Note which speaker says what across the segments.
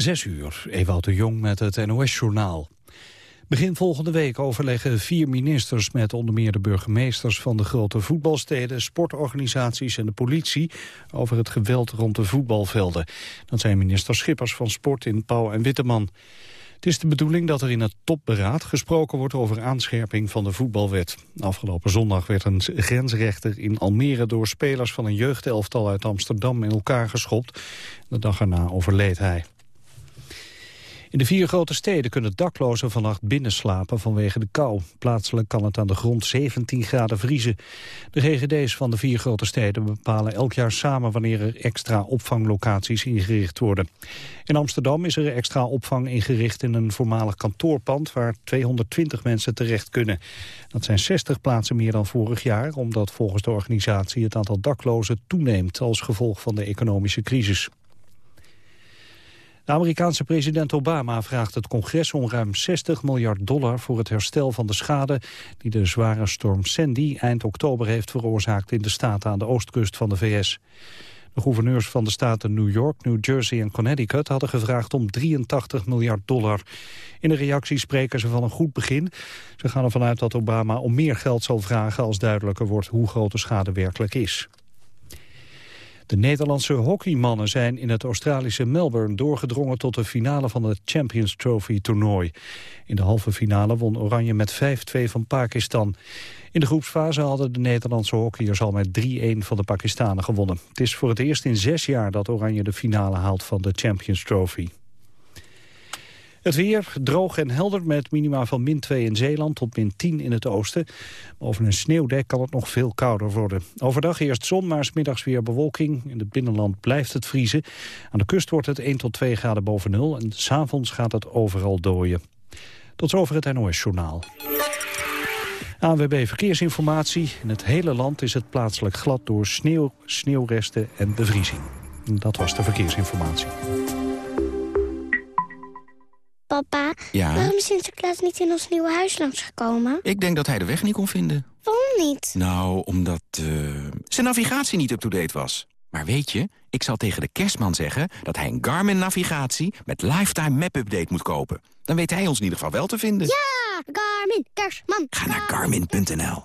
Speaker 1: Zes uur, Ewout de Jong met het NOS-journaal. Begin volgende week overleggen vier ministers met onder meer de burgemeesters van de grote voetbalsteden, sportorganisaties en de politie over het geweld rond de voetbalvelden. Dat zijn minister Schippers van Sport in Pauw en Witteman. Het is de bedoeling dat er in het topberaad gesproken wordt over aanscherping van de voetbalwet. Afgelopen zondag werd een grensrechter in Almere door spelers van een jeugdelftal uit Amsterdam in elkaar geschopt. De dag erna overleed hij. In de vier grote steden kunnen daklozen vannacht binnenslapen vanwege de kou. Plaatselijk kan het aan de grond 17 graden vriezen. De GGD's van de vier grote steden bepalen elk jaar samen wanneer er extra opvanglocaties ingericht worden. In Amsterdam is er extra opvang ingericht in een voormalig kantoorpand waar 220 mensen terecht kunnen. Dat zijn 60 plaatsen meer dan vorig jaar, omdat volgens de organisatie het aantal daklozen toeneemt als gevolg van de economische crisis. De Amerikaanse president Obama vraagt het congres om ruim 60 miljard dollar voor het herstel van de schade die de zware storm Sandy eind oktober heeft veroorzaakt in de staten aan de oostkust van de VS. De gouverneurs van de staten New York, New Jersey en Connecticut hadden gevraagd om 83 miljard dollar. In de reactie spreken ze van een goed begin. Ze gaan ervan uit dat Obama om meer geld zal vragen als duidelijker wordt hoe groot de schade werkelijk is. De Nederlandse hockeymannen zijn in het Australische Melbourne doorgedrongen tot de finale van het Champions Trophy toernooi. In de halve finale won Oranje met 5-2 van Pakistan. In de groepsfase hadden de Nederlandse hockeyers al met 3-1 van de Pakistanen gewonnen. Het is voor het eerst in zes jaar dat Oranje de finale haalt van de Champions Trophy. Het weer droog en helder met minima van min 2 in Zeeland tot min 10 in het oosten. Over een sneeuwdek kan het nog veel kouder worden. Overdag eerst zon, maar smiddags weer bewolking. In het binnenland blijft het vriezen. Aan de kust wordt het 1 tot 2 graden boven nul en s'avonds gaat het overal dooien. Tot zover het NOS-journaal. ANWB Verkeersinformatie. In het hele land is het plaatselijk glad door sneeuw, sneeuwresten en bevriezing. Dat was de verkeersinformatie.
Speaker 2: Papa,
Speaker 3: Ja?
Speaker 2: waarom is Sinterklaas niet in ons nieuwe huis langsgekomen?
Speaker 3: Ik denk dat hij de weg niet kon vinden.
Speaker 2: Waarom niet?
Speaker 3: Nou, omdat eh, zijn navigatie niet up-to-date was. Maar weet je, ik zal tegen de kerstman zeggen... dat hij een Garmin-navigatie met Lifetime Map-update moet kopen. Dan weet hij ons in ieder geval wel te vinden.
Speaker 2: Ja, Garmin, kerstman.
Speaker 3: Ga naar garmin.nl.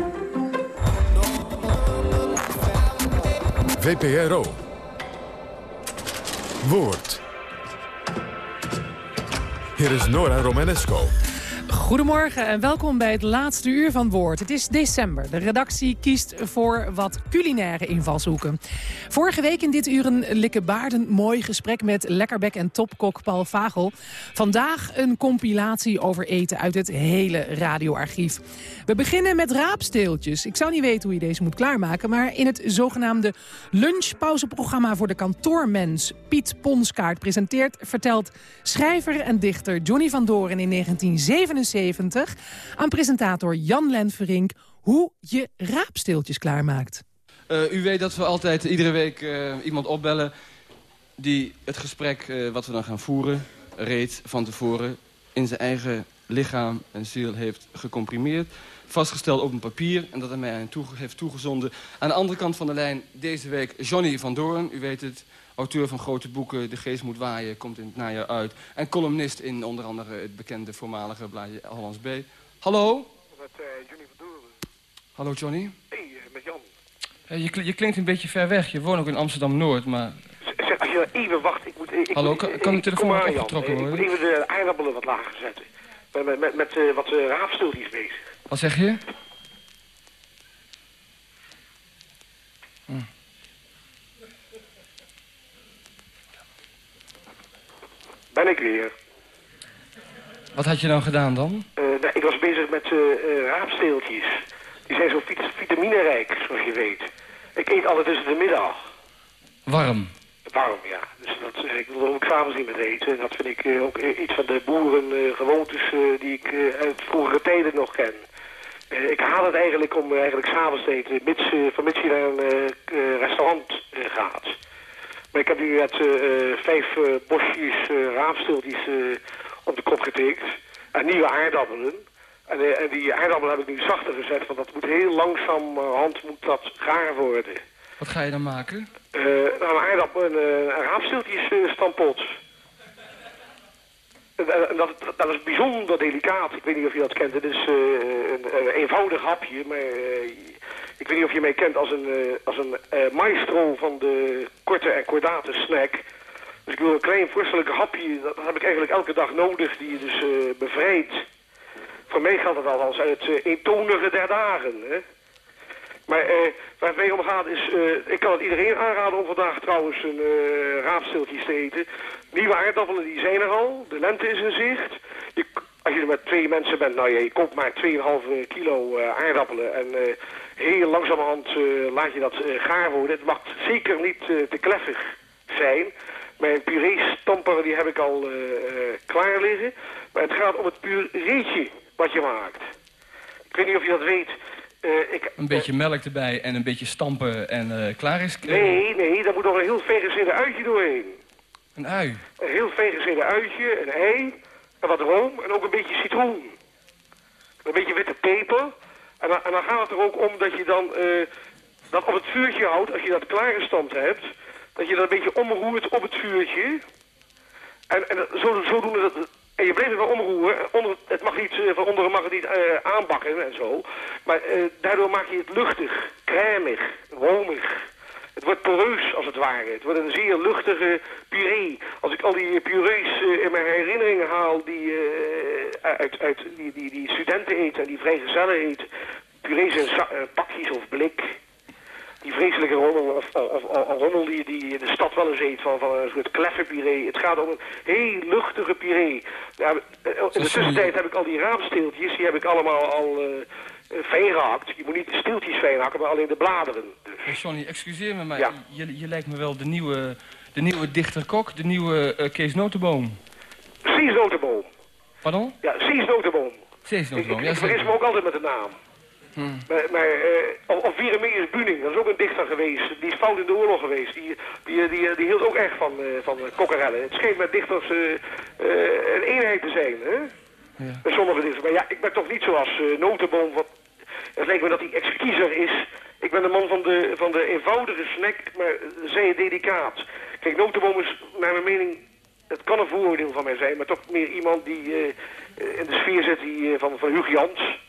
Speaker 4: VPRO. Woord. Hier is Nora Romanesco.
Speaker 5: Goedemorgen en welkom bij het laatste uur van Woord. Het is december. De redactie kiest voor wat culinaire invalshoeken. Vorige week in dit uur een likkebaardend mooi gesprek met lekkerbek en topkok Paul Vagel. Vandaag een compilatie over eten uit het hele radioarchief. We beginnen met raapsteeltjes. Ik zou niet weten hoe je deze moet klaarmaken, maar in het zogenaamde lunchpauzeprogramma voor de kantoormens Piet Ponskaart presenteert, vertelt schrijver en dichter Johnny van Doren in 1977 aan presentator Jan Lenverink hoe je raapsteeltjes klaarmaakt.
Speaker 6: Uh, u weet dat we altijd iedere week uh, iemand opbellen... die het gesprek uh, wat we dan gaan voeren, reeds van tevoren... in zijn eigen lichaam en ziel heeft gecomprimeerd. Vastgesteld op een papier en dat hij mij heeft toegezonden. Aan de andere kant van de lijn deze week Johnny van Doorn. U weet het, auteur van grote boeken De Geest moet waaien, komt in het najaar uit. En columnist in onder andere het bekende voormalige blaadje Hollands B. Hallo?
Speaker 7: Met uh, Johnny van Doren.
Speaker 6: Hallo Johnny.
Speaker 7: Hey, uh, met Jan.
Speaker 6: Uh, je, je, klinkt een beetje ver weg. Je woont ook in Amsterdam-Noord, maar...
Speaker 7: Z zeg, als je even wacht, ik moet... Ik,
Speaker 6: Hallo, kan, kan de telefoon wat opgetrokken worden?
Speaker 7: Ik moet even de aardappelen wat lager zetten. Met, met, met, met uh, wat uh, raafstiltjes bezig.
Speaker 6: Wat zeg je?
Speaker 7: Ben ik weer.
Speaker 6: Wat had je nou gedaan dan?
Speaker 7: Uh, nee, ik was bezig met met uh, raapsteeltjes. Die zijn zo vit vitaminerijk, zoals je weet. Ik eet altijd tussen de middag.
Speaker 6: Warm.
Speaker 7: Warm, ja. Dus dat, ik wil ook s'avonds niet met eten. Dat vind ik uh, ook iets van de boerengewoontes die ik uit vroegere tijden nog ken. ik haal het eigenlijk om eigenlijk s'avonds te eten, mits, vermits je naar een restaurant gaat. Maar ik heb nu net vijf bosjes raapsteeltjes op de kop getikt. En nieuwe aardappelen. En, en, die aardappelen heb ik nu zachter gezet, want dat moet heel langzaam hand moet dat gaar worden.
Speaker 6: Wat ga je dan maken?
Speaker 7: Uh, nou, een aardappel, een, een raapstiltjes uh, stampot. En, en dat, dat, is bijzonder delicaat. Ik weet niet of je dat kent. Het is uh, een, een, eenvoudig hapje, maar ik weet niet of je mij kent als een, als een maestro van de korte en kordate snack. Dus ik wil een klein vorstelijk hapje, dat heb ik eigenlijk elke dag nodig, die je dus bevrijdt. Voor mij gaat het althans uit uh, eentonige der dagen. Hè? Maar uh, waar het mee om gaat is, uh, ik kan het iedereen aanraden om vandaag trouwens een uh, raapstiltjes te eten. Nieuwe aardappelen die zijn er al, de lente is in zicht. Je, als je er met twee mensen bent, nou ja, je koopt maar 2,5 kilo aardappelen en heel langzamerhand laat je dat gaar worden. Het mag zeker niet te kleffig zijn. Mijn puree-stamper die heb ik al klaar liggen. Maar het gaat om het pureetje wat je maakt. Ik weet niet of je dat weet. Uh, ik,
Speaker 6: een beetje melk erbij en een beetje stampen en uh, klaar is...
Speaker 7: Nee, nee, daar moet nog een heel veegezinde uitje doorheen.
Speaker 6: Een ui?
Speaker 7: Een heel veegezinde uitje, een ei, en wat room en ook een beetje citroen. Een beetje witte peper. En, en dan gaat het er ook om dat je dan uh, dat op het vuurtje houdt, als je dat klaargestampt hebt, dat je dat een beetje omroert op het vuurtje. En, en zo, zodoende dat, en je bleef het wel omroeren. Onder, het mag niet, van onderen mag het niet uh, aanbakken en zo. Maar daardoor maak je het luchtig, crèmig, romig. Het wordt poreus als het ware. Het wordt een zeer luchtige puree. Als ik al die purees uh, in mijn herinneringen haal die, uit, uit, die, die, die studenten eten en die vrijgezellen eten. Purees in pakjes of blik die vreselijke rommel, of, of, of, rommel die, die de stad wel eens eet, van, van een soort kleffenpuree. Het gaat om een heel luchtige puree. Ja, in de tussentijd heb ik al die raamsteeltjes, die heb ik allemaal al uh, fijn gehakt. Je moet niet de steeltjes fijn hakken, maar alleen de bladeren. Dus.
Speaker 6: Johnny, excuseer me, maar ja. je, je lijkt me wel de nieuwe, de nieuwe dichter Kok, de nieuwe uh, Kees Notenboom.
Speaker 7: Cees Notenboom.
Speaker 6: Pardon?
Speaker 7: Ja, Cees Notenboom.
Speaker 6: Cees Notenboom,
Speaker 7: ik,
Speaker 6: ja.
Speaker 7: Ik vergis me ook altijd met de naam. Hmm. Maar, maar uh, of Wieremeers Buning, dat is ook een dichter geweest. Die is fout in de oorlog geweest. Die, die, die, die hield ook echt van, uh, van kokkerellen. Het scheen met dichters uh, een eenheid te zijn. Hè? Ja. Met sommige dichters. Maar ja, ik ben toch niet zoals Notenboom. Wat, het lijkt me dat hij exquiezer is. Ik ben de man van de, van de eenvoudige snack, maar zeer dedicaat. Kijk, Notenboom is naar mijn mening... Het kan een vooroordeel van mij zijn, maar toch meer iemand die in de sfeer zit die, van, van Hugo Jans...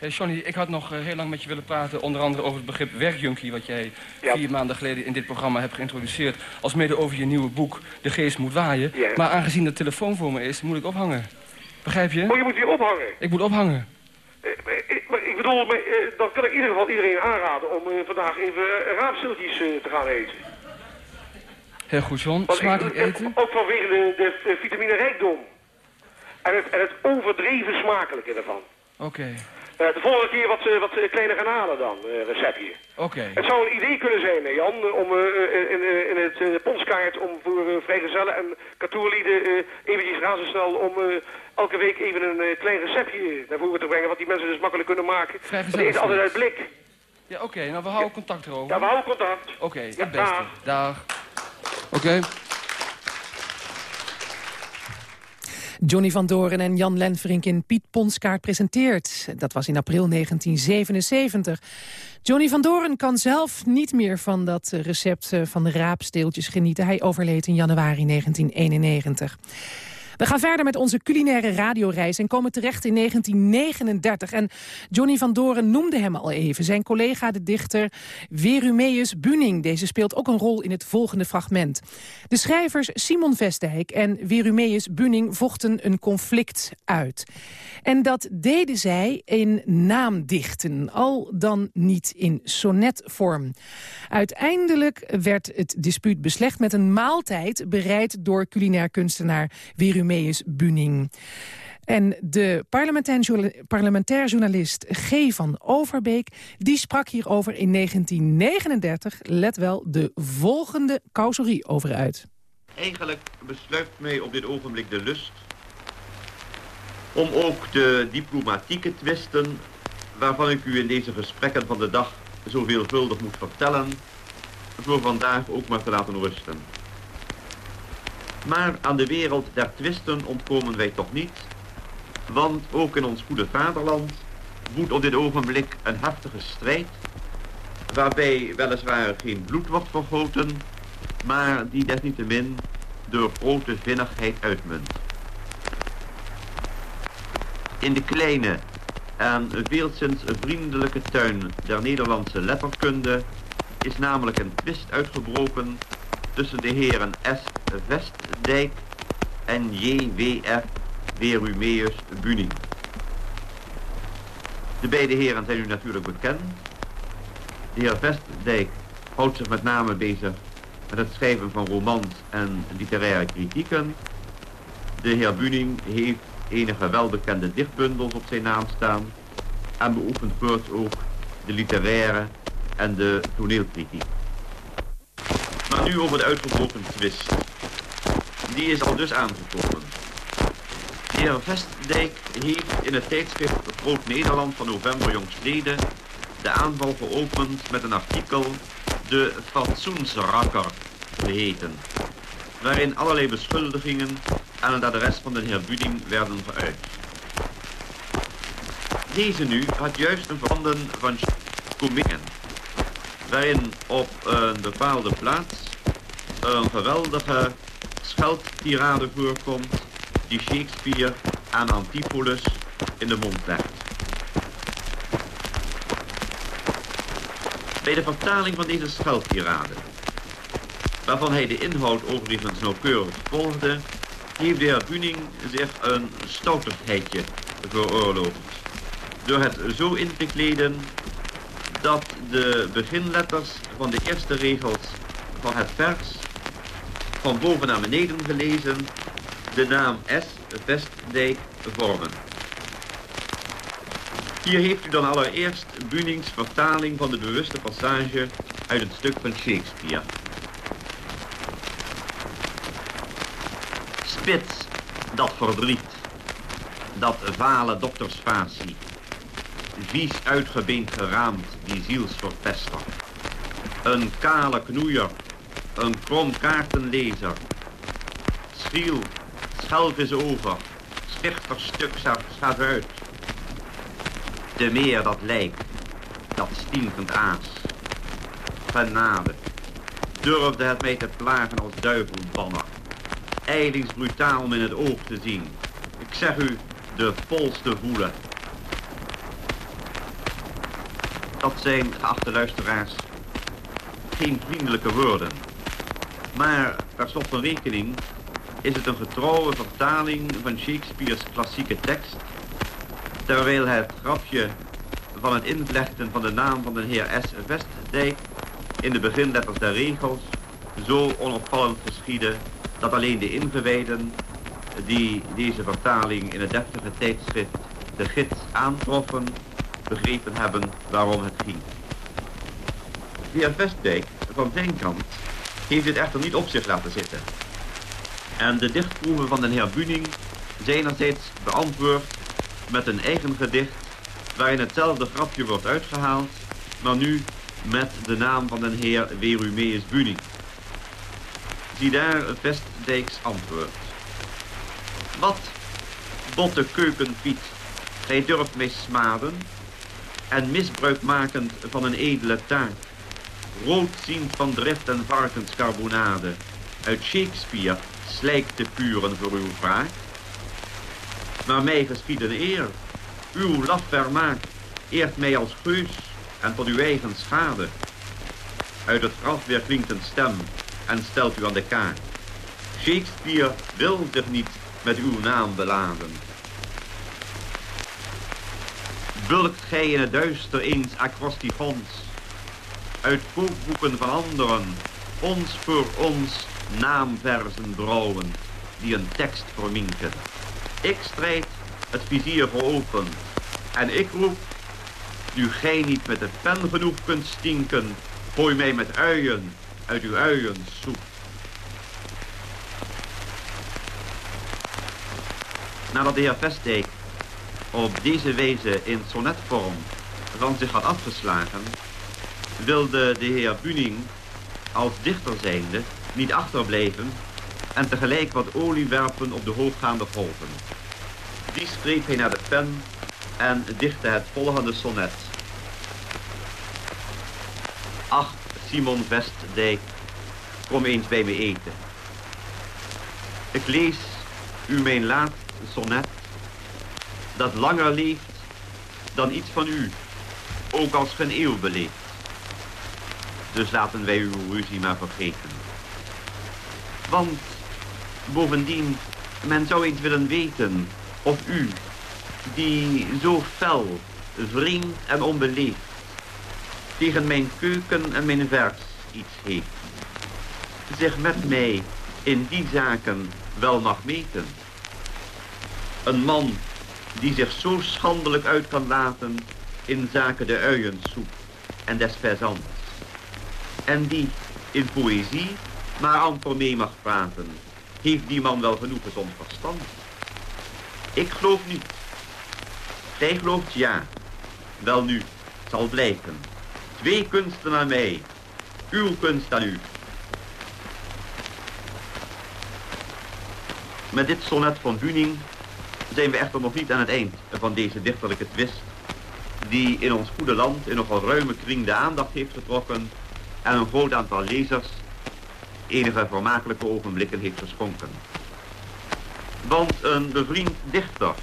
Speaker 6: Hey Johnny, ik had nog heel lang met je willen praten... onder andere over het begrip werkjunkie... wat jij ja. vier maanden geleden in dit programma hebt geïntroduceerd... als mede over je nieuwe boek De Geest moet waaien.
Speaker 7: Ja.
Speaker 6: Maar aangezien de telefoon voor me is, moet ik ophangen. Begrijp je?
Speaker 7: Oh, je moet weer ophangen?
Speaker 6: Ik moet ophangen.
Speaker 7: Eh, ik, maar ik bedoel, eh, dan kan ik in ieder geval iedereen aanraden... om eh, vandaag even raapstiltjes te gaan eten.
Speaker 6: Heel goed, John. Smakelijk eten.
Speaker 7: Ook vanwege de, de, de vitamine rijkdom. En het, en het overdreven smakelijke ervan.
Speaker 6: Oké. Okay.
Speaker 7: Uh, de volgende keer wat, uh, wat kleiner gaan halen dan, uh, receptje.
Speaker 6: Oké. Okay.
Speaker 7: Het zou een idee kunnen zijn, Jan, om in, in, het ponskaart om voor vrijgezellen en katoerlieden eventjes razendsnel om elke week even een klein receptje naar voren te brengen, wat die mensen dus makkelijk kunnen maken.
Speaker 6: Vrijgezellen.
Speaker 7: Het altijd uit blik.
Speaker 6: Ja, oké. Okay. Nou, we houden ja. contact erover.
Speaker 7: Ja, we houden contact.
Speaker 6: Oké, okay,
Speaker 7: ja,
Speaker 6: het beste. Dag. dag. Oké. Okay.
Speaker 5: Johnny van Doren en Jan Lenverink in Piet Ponskaart presenteert. Dat was in april 1977. Johnny van Doren kan zelf niet meer van dat recept van de raapsteeltjes genieten. Hij overleed in januari 1991. We gaan verder met onze culinaire radioreis en komen terecht in 1939. En Johnny van Doren noemde hem al even. Zijn collega, de dichter Werumeus Buning. Deze speelt ook een rol in het volgende fragment. De schrijvers Simon Vestdijk en Werumeus Buning vochten een conflict uit. En dat deden zij in naamdichten, al dan niet in sonnetvorm. Uiteindelijk werd het dispuut beslecht met een maaltijd... bereid door culinair kunstenaar Werumeus Buning. En de parlementair journalist G. van Overbeek... die sprak hierover in 1939, let wel, de volgende causerie over uit.
Speaker 8: Eigenlijk besluit mij op dit ogenblik de lust om ook de diplomatieke twisten, waarvan ik u in deze gesprekken van de dag zo veelvuldig moet vertellen, voor vandaag ook maar te laten rusten. Maar aan de wereld der twisten ontkomen wij toch niet, want ook in ons goede vaderland woedt op dit ogenblik een heftige strijd, waarbij weliswaar geen bloed wordt vergoten, maar die desniettemin door grote vinnigheid uitmunt. In de kleine en veelzins vriendelijke tuin der Nederlandse letterkunde is namelijk een twist uitgebroken tussen de heren S. Vestdijk en J.W.F. Werumeus Buning. De beide heren zijn u natuurlijk bekend. De heer Vestdijk houdt zich met name bezig met het schrijven van romans en literaire kritieken. De heer Buning heeft enige welbekende dichtbundels op zijn naam staan en beoefent voorts ook de literaire en de toneelkritiek. Nu over de uitgebroken twist. Die is al dus aangekomen. De heer Vestdijk heeft in het tijdschrift Groot Nederland van november jongstleden de aanval geopend met een artikel De Fatsoensrakker geheten, waarin allerlei beschuldigingen aan het adres van de heer Buding werden geuit. Deze nu had juist een veranden van Comingen, waarin op een bepaalde plaats een geweldige scheldtirade voorkomt die Shakespeare aan Antipholus in de mond legt. Bij de vertaling van deze scheldtirade, waarvan hij de inhoud overigens nauwkeurig volgde, heeft de heer Buning zich een stouterheidje veroorloofd. Door het zo in te kleden dat de beginletters van de eerste regels van het vers, van boven naar beneden gelezen, de naam S. Vestdijk vormen. Hier heeft u dan allereerst Bunings vertaling van de bewuste passage uit een stuk van Shakespeare. Spits, dat verdriet, dat vale doktersfacie, vies uitgebeend geraamd, die zielsverpester. Een kale knoeier, een krom kaartenlezer, schiel, schelf is over, stichterstuk gaat uit. De meer dat lijkt, dat stinkend aas. Genade, durfde het mij te plagen als duivelbanner. Eilings brutaal om in het oog te zien. Ik zeg u, de pols te voelen. Dat zijn, geachte luisteraars, geen vriendelijke woorden. Maar per slot van rekening is het een getrouwe vertaling van Shakespeare's klassieke tekst, terwijl het grapje van het invlechten van de naam van de heer S. Vestdijk in de beginletters der regels zo onopvallend geschiedde dat alleen de ingewijden die deze vertaling in het deftige tijdschrift de gids aantroffen, begrepen hebben waarom het ging. De heer Vestdijk van zijn kant heeft dit echter niet op zich laten zitten. En de dichtproeven van de heer Buning zijnerzijds beantwoord met een eigen gedicht waarin hetzelfde grapje wordt uitgehaald, maar nu met de naam van de heer Werumeus Buning. Zie daar Vestdijks antwoord. Wat, botte keukenpiet, gij durft mij smaden en misbruik van een edele taak, roodziend van drift en varkenskarbonade, uit Shakespeare slijkt te puren voor uw wraak. Maar mij geschiet een eer, uw laf vermaak eert mij als geus en tot uw eigen schade. Uit het graf weer klinkt een stem en stelt u aan de kaak. Shakespeare wil zich niet met uw naam beladen. Bulkt gij in het duister eens acrostifons, uit kookboeken van anderen, ons voor ons naamverzen brouwen, die een tekst verminken. Ik strijd het vizier geopend. En ik roep, nu gij niet met de pen genoeg kunt stinken, gooi mij met uien uit uw uiensoep. Nadat de heer Vestdijk op deze wijze in sonnetvorm van zich had afgeslagen, wilde de heer Buning als dichter zijnde niet achterblijven en tegelijk wat olie werpen op de hooggaande golven. Die streep hij naar de pen en dichtte het volgende sonnet. Ach, Simon Vestdijk, kom eens bij me eten. Ik lees u mijn laatste sonnet, dat langer leeft dan iets van u, ook als geen eeuw beleeft. Dus laten wij uw ruzie maar vergeten. Want bovendien, men zou eens willen weten of u, die zo fel, vreemd en onbeleefd, tegen mijn keuken en mijn vers iets heeft, zich met mij in die zaken wel mag meten. Een man die zich zo schandelijk uit kan laten in zaken de uiensoep en des. En die in poëzie maar amper mee mag praten. Heeft die man wel genoeg gezond verstand? Ik geloof niet. Gij gelooft ja. Wel nu, zal blijken. Twee kunsten aan mij. Uw kunst aan u. Met dit sonnet van Buning zijn we echter nog niet aan het eind van deze dichterlijke twist... die in ons goede land in nogal ruime kring de aandacht heeft getrokken... en een groot aantal lezers enige vermakelijke ogenblikken heeft geschonken. Want een bevriend dichter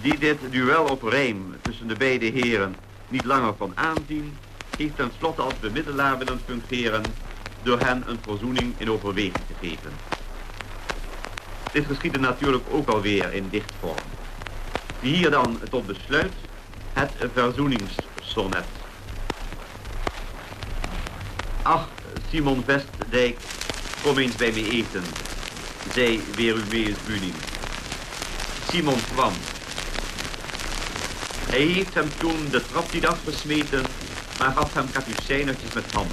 Speaker 8: die dit duel op rijm tussen de beide heren niet langer kon aanzien... heeft tenslotte als bemiddelaar willen fungeren door hen een verzoening in overweging te geven. Dit geschiedde natuurlijk ook alweer in dichtvorm. Hier dan tot besluit het verzoeningssonnet. Ach, Simon Vestdijk, kom eens bij me eten, zei mees Buning. Simon kwam. Hij heeft hem toen de trap niet afgesmeten, maar gaf hem kapucijnertjes met ham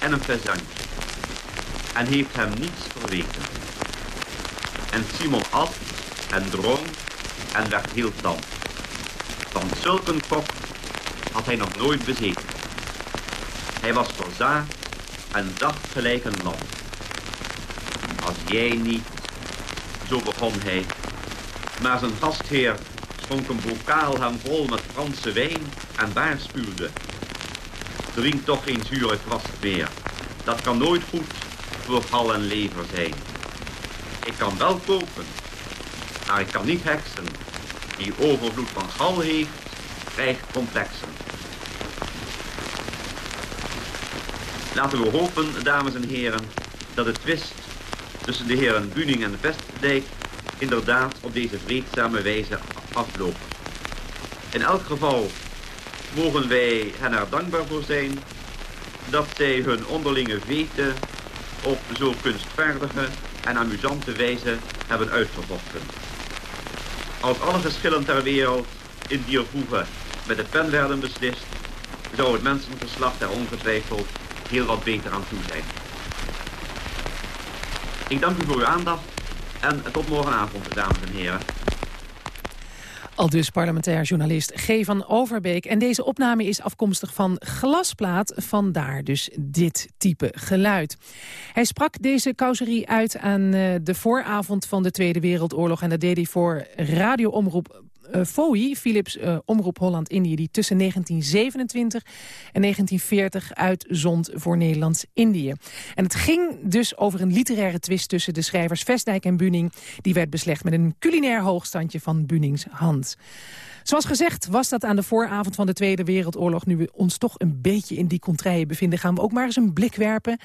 Speaker 8: en een fezantje. En heeft hem niets verweten. En Simon at en dronk en werd heel tam. Van zulk een had hij nog nooit bezeten. Hij was verzaagd en gelijk een lam. Als jij niet, zo begon hij. Maar zijn gastheer schonk een bokaal hem vol met Franse wijn en waarschuwde. Drink toch geen zure kwast meer. Dat kan nooit goed voor gal en lever zijn. Ik kan wel kopen, maar ik kan niet heksen. Die overvloed van gal heeft, krijgt complexen. Laten we hopen, dames en heren, dat de twist tussen de heren Buning en Vestdijk inderdaad op deze vreedzame wijze afloopt. In elk geval mogen wij hen er dankbaar voor zijn dat zij hun onderlinge veten op zo kunstvaardige en amusante wijze hebben uitgevochten. Als alle geschillen ter wereld in die voegen met de pen werden beslist, zou het mensengeslacht er ongetwijfeld heel wat beter aan toe zijn. Ik dank u voor uw aandacht en tot morgenavond, dames en heren.
Speaker 5: Al dus parlementair journalist G. van Overbeek. En deze opname is afkomstig van Glasplaat, vandaar dus dit type geluid. Hij sprak deze causerie uit aan uh, de vooravond van de Tweede Wereldoorlog... en dat deed hij voor radioomroep uh, FOI, Philips uh, Omroep Holland-Indië... die tussen 1927 en 1940 uitzond voor Nederlands-Indië. En het ging dus over een literaire twist tussen de schrijvers Vestdijk en Buning. Die werd beslecht met een culinair hoogstandje van Bunings hand. Zoals gezegd was dat aan de vooravond van de Tweede Wereldoorlog. Nu we ons toch een beetje in die contraien bevinden... gaan we ook maar eens een blik werpen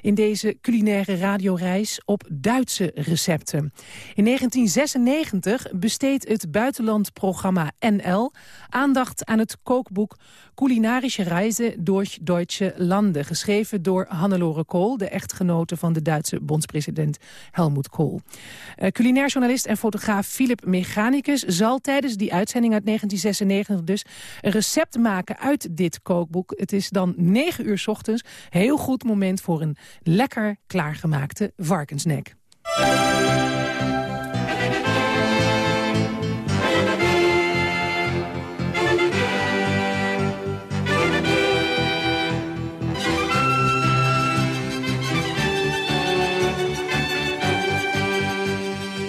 Speaker 5: in deze culinaire radioreis op Duitse recepten. In 1996 besteedt het buitenlandprogramma NL aandacht aan het kookboek Kulinarische Reizen door Deutsche Landen. Geschreven door Hannelore Kool, de echtgenote van de Duitse bondspresident Helmut Kohl. Uh, culinair journalist en fotograaf Philip Mechanicus zal tijdens die uitzending uit 1996 dus een recept maken uit dit kookboek. Het is dan 9 uur s ochtends. Heel goed moment voor een lekker klaargemaakte varkensnek.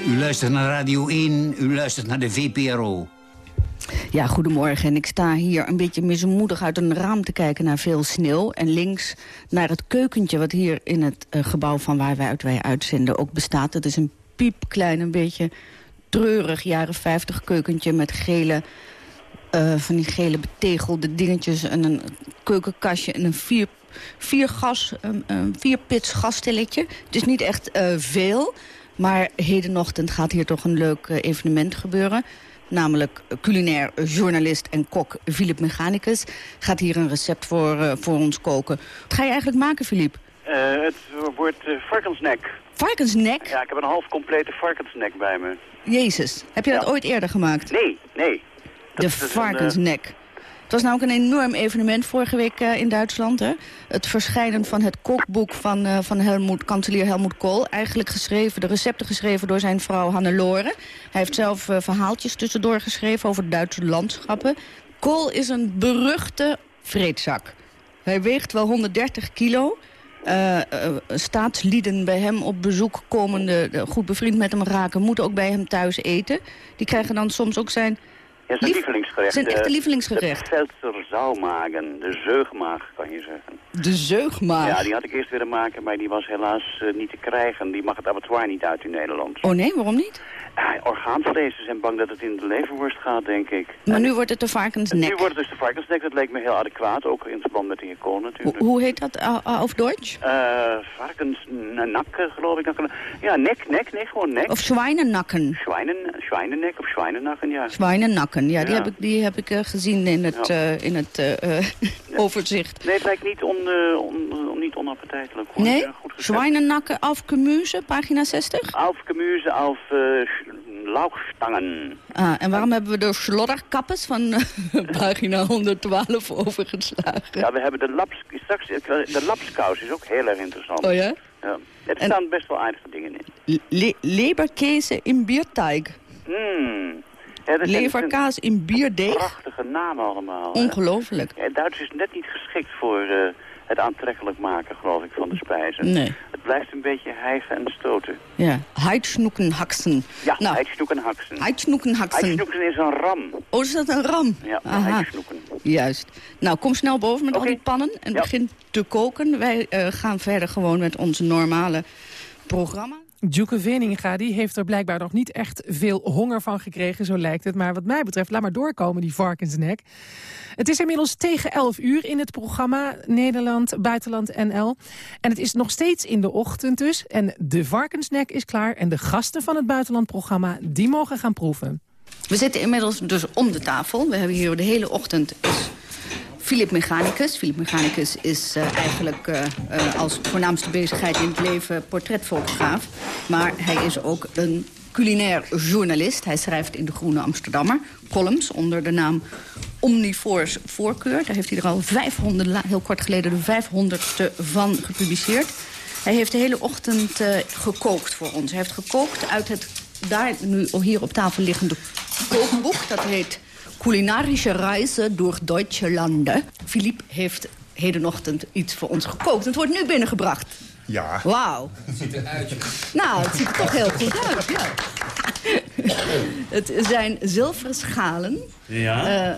Speaker 9: U luistert naar Radio 1, u luistert naar de VPRO.
Speaker 10: Ja, goedemorgen. En ik sta hier een beetje mismoedig uit een raam te kijken naar veel sneeuw. En links naar het keukentje wat hier in het uh, gebouw van waar wij uit wij uitzenden ook bestaat. Het is een piepklein, een beetje treurig jaren 50 keukentje met gele... Uh, van die gele betegelde dingetjes en een keukenkastje en een vier, vier gas, een, een vierpits gasstelletje. Het is niet echt uh, veel, maar hedenochtend gaat hier toch een leuk evenement gebeuren. Namelijk culinair journalist en kok Philip Mechanicus gaat hier een recept voor, uh, voor ons koken. Wat ga je eigenlijk maken, Philip?
Speaker 11: Uh, het wordt uh, varkensnek.
Speaker 10: Varkensnek?
Speaker 11: Ja, ik heb een half complete varkensnek bij me.
Speaker 10: Jezus, heb je ja. dat ooit eerder gemaakt?
Speaker 11: Nee, nee.
Speaker 10: Dat De varkensnek. Een, was ook een enorm evenement vorige week uh, in Duitsland. Hè? Het verschijnen van het kookboek van, uh, van Helmoet, kanselier Helmoet Kool. Eigenlijk geschreven, de recepten geschreven door zijn vrouw Hannelore. Hij heeft zelf uh, verhaaltjes tussendoor geschreven over Duitse landschappen. Kool is een beruchte vreedzak. Hij weegt wel 130 kilo. Staatslieden bij hem op bezoek komende, goed bevriend met hem raken... moeten ook bij hem thuis eten. Die krijgen dan soms ook zijn...
Speaker 11: Ja, zijn Lief... lievelingsgerecht.
Speaker 10: Zijn echte lievelingsgerecht.
Speaker 11: De zauwmagen, de zeugmaag kan je zeggen.
Speaker 10: De zeugmaag?
Speaker 11: Ja, die had ik eerst willen maken, maar die was helaas uh, niet te krijgen. Die mag het abattoir niet uit in Nederland.
Speaker 10: Oh nee, waarom niet?
Speaker 11: Ja, orgaanvlees, ze zijn bang dat het in de leverworst gaat, denk ik.
Speaker 10: Maar nu wordt het de varkensnek?
Speaker 11: Nu wordt het dus de varkensnek, dat leek me heel adequaat, ook in verband met de Kool natuurlijk.
Speaker 10: Hoe, heet dat uh, auf Deutsch?
Speaker 11: Uh, varkensnakken, geloof ik. Ja, nek, nek, nee, gewoon nek.
Speaker 10: Of zwijnennakken?
Speaker 11: Zwijnen, zwijnennek of zwijnennakken, ja.
Speaker 10: Zwijnennakken, ja, die ja. heb ik, die heb ik uh, gezien in het, ja. uh, in het uh, overzicht.
Speaker 11: Nee, het lijkt niet, on, on, on, niet onappetijtelijk.
Speaker 10: Hoor. Nee? Zwijnennakken auf Gemüse, pagina 60?
Speaker 11: Auf Gemüse, auf lauwstangen.
Speaker 10: Ah, en waarom hebben we de slodderkappes van pagina 112 overgeslagen?
Speaker 11: Ja, we hebben de laps, straks, de lapskous is ook heel erg interessant.
Speaker 10: Oh ja?
Speaker 11: Ja. Er staan best wel aardige dingen in.
Speaker 10: Le leberkäse in bierteig.
Speaker 11: Hmm.
Speaker 10: Ja, Leverkaas in bierdeeg.
Speaker 11: Prachtige namen allemaal.
Speaker 10: Ongelooflijk.
Speaker 11: Ja, Duits is net niet geschikt voor uh, het aantrekkelijk maken, geloof ik, van de spijzen.
Speaker 10: Nee.
Speaker 11: Het blijft een beetje hijgen en stoten.
Speaker 10: Ja, heidschnoekenhaksen.
Speaker 11: Ja, nou, heidschnoekenhaksen.
Speaker 10: Heidschnoekenhaksen.
Speaker 11: Heidschnoeken is een ram.
Speaker 10: Oh, is dat een ram?
Speaker 11: Ja, heidschnoeken.
Speaker 10: Juist. Nou, kom snel boven met okay. al die pannen en
Speaker 11: ja.
Speaker 10: begin te koken. Wij uh, gaan verder gewoon met ons normale programma.
Speaker 5: Djoeke Veninga die heeft er blijkbaar nog niet echt veel honger van gekregen, zo lijkt het. Maar wat mij betreft, laat maar doorkomen, die varkensnek. Het is inmiddels tegen 11 uur in het programma Nederland, Buitenland, NL. En het is nog steeds in de ochtend dus. En de varkensnek is klaar en de gasten van het buitenlandprogramma, die mogen gaan proeven.
Speaker 10: We zitten inmiddels dus om de tafel. We hebben hier de hele ochtend Philip Mechanicus. Philip Mechanicus is uh, eigenlijk uh, uh, als voornaamste bezigheid in het leven portretfotograaf. Maar hij is ook een culinair journalist. Hij schrijft in de Groene Amsterdammer columns onder de naam Omnivores Voorkeur. Daar heeft hij er al 500, heel kort geleden de 500ste van gepubliceerd. Hij heeft de hele ochtend gekookt voor ons. Hij heeft gekookt uit het daar nu hier op tafel liggende kookboek. Dat heet culinarische reizen door Duitse landen. Philippe heeft hedenochtend iets voor ons gekookt. Het wordt nu binnengebracht.
Speaker 12: Ja.
Speaker 10: Wauw.
Speaker 12: Het ziet eruit.
Speaker 10: Nou, het ziet er toch heel goed uit, ja. het zijn zilveren schalen.
Speaker 12: Ja.
Speaker 10: Uh,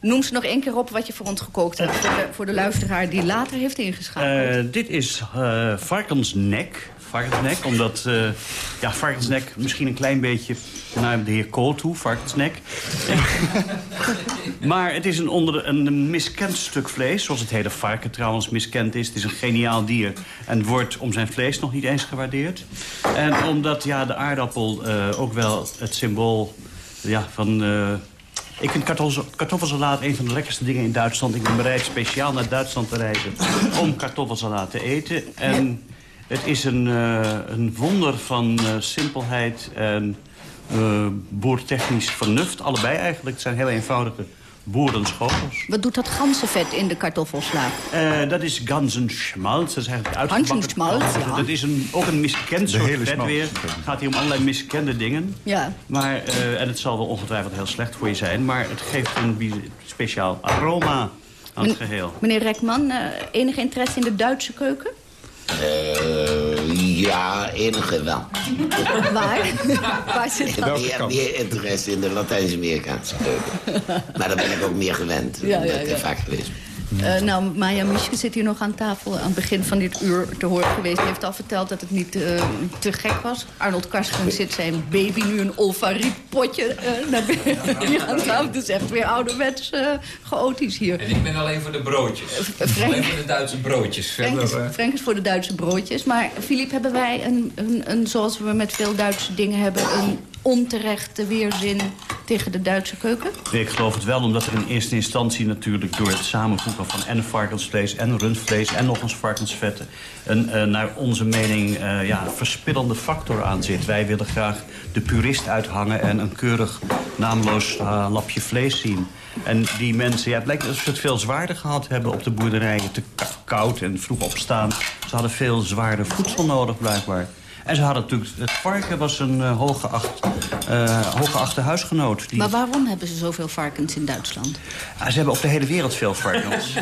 Speaker 10: noem ze nog één keer op wat je voor ons gekookt hebt... voor de, voor de luisteraar die later heeft ingeschakeld.
Speaker 12: Uh, dit is uh, varkensnek varkensnek. Omdat eh, ja, varkensnek misschien een klein beetje naar de heer Kool toe, varkensnek. maar het is een, onder, een miskend stuk vlees, zoals het hele varken trouwens miskend is. Het is een geniaal dier en wordt om zijn vlees nog niet eens gewaardeerd. En omdat ja, de aardappel eh, ook wel het symbool ja, van... eh, ik vind kartoffel- kartoffelsalaat een van de lekkerste dingen in Duitsland. Ik ben bereid speciaal naar Duitsland te reizen om kartoffelsalaat te eten. En het is een, eh, een wonder van simpelheid en eh boertechnisch vernuft. Allebei eigenlijk. Het zijn heel eenvoudige boerenschotels.
Speaker 10: Wat doet dat ganzenvet in de kartoffelsla?
Speaker 12: Eh, dat is ganzenschmalz. Dat is eigenlijk uitgebakken.
Speaker 10: Ganzenschmalz, ja.
Speaker 12: Dat is een, ook een miskend
Speaker 13: De
Speaker 12: soort
Speaker 13: hele
Speaker 12: vet weer. Het gaat hier om allerlei miskende dingen.
Speaker 10: Ja.
Speaker 12: Maar, eh, en het zal wel ongetwijfeld heel slecht voor je zijn. Maar het geeft een speciaal aroma aan het geheel.
Speaker 10: Meneer Rekman, enige interesse in de Duitse keuken?
Speaker 14: Ja, enige wel.
Speaker 10: Waar? Waar zit
Speaker 14: Ik
Speaker 10: dat?
Speaker 14: heb meer interesse in de Latijns-Amerikaanse keuken. Maar daar ben ik ook meer gewend.
Speaker 10: Ja, ja,
Speaker 14: Dat ik
Speaker 10: ja.
Speaker 14: vaak geweest.
Speaker 10: Eh, nou, Maya Mischke zit hier nog aan tafel aan het begin van dit uur te horen geweest. Hij heeft al verteld dat het niet eh, te gek was. Arnold Karsten zit zijn baby nu een olfarietpotje eh naar binnen hier aan tafel. Is echt weer ouderwets eh chaotisch hier.
Speaker 15: En ik ben alleen voor de broodjes.
Speaker 10: Frank-
Speaker 15: Alleen voor de Duitse broodjes.
Speaker 10: Frank is,
Speaker 15: Verder,
Speaker 10: Frank is voor de Duitse broodjes. Maar Filip, hebben wij een, een, een, zoals we met veel Duitse dingen hebben... een onterechte weerzin tegen de Duitse keuken?
Speaker 12: Ik geloof het wel, omdat er in eerste instantie natuurlijk... door het samenvoegen van en varkensvlees en rundvlees... en nog eens varkensvetten... een eh, naar onze mening eh, ja, verspillende factor aan zit. Wij willen graag de purist uithangen... en een keurig naamloos eh, lapje vlees zien. En die mensen, ja, het lijkt alsof ze het veel zwaarder gehad hebben op de boerderijen. Te koud en vroeg opstaan. Ze hadden veel zwaarder voedsel nodig, blijkbaar. En ze hadden natuurlijk... Het varken was een eh, hooggeacht, eh, hooggeachte huisgenoot. Die
Speaker 10: Maar waarom hebben ze zoveel varkens in Duitsland?
Speaker 12: Ah, ze hebben op de hele wereld veel varkens.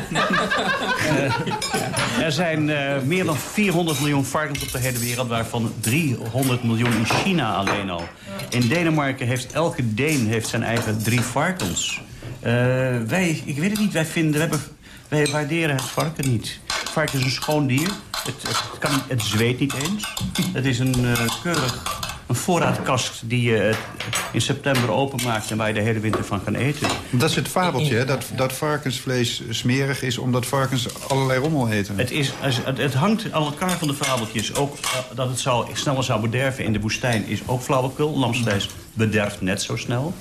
Speaker 12: Eh, er zijn meer dan 400 miljoen varkens op de hele wereld... waarvan 300 miljoen in China alleen al. In Denemarken heeft elke Deen heeft zijn eigen drie varkens. Wij, ik weet het niet, wij, vinden, we hebben, wij waarderen het varken niet. Het varken is een schoon dier. Het, het, kan, het zweet niet eens. Het is een eh, keurig een voorraadkast die je in september openmaakt... en waar je de hele winter van kan eten.
Speaker 13: Dat is het fabeltje, hè? Dat, dat varkensvlees smerig is omdat varkens allerlei rommel eten.
Speaker 12: Het, is, het, het hangt aan elkaar van de fabeltjes. Ook eh, dat het zou, sneller zou bederven in de woestijn is ook flauwekul. Lamsvlees bederft net zo snel.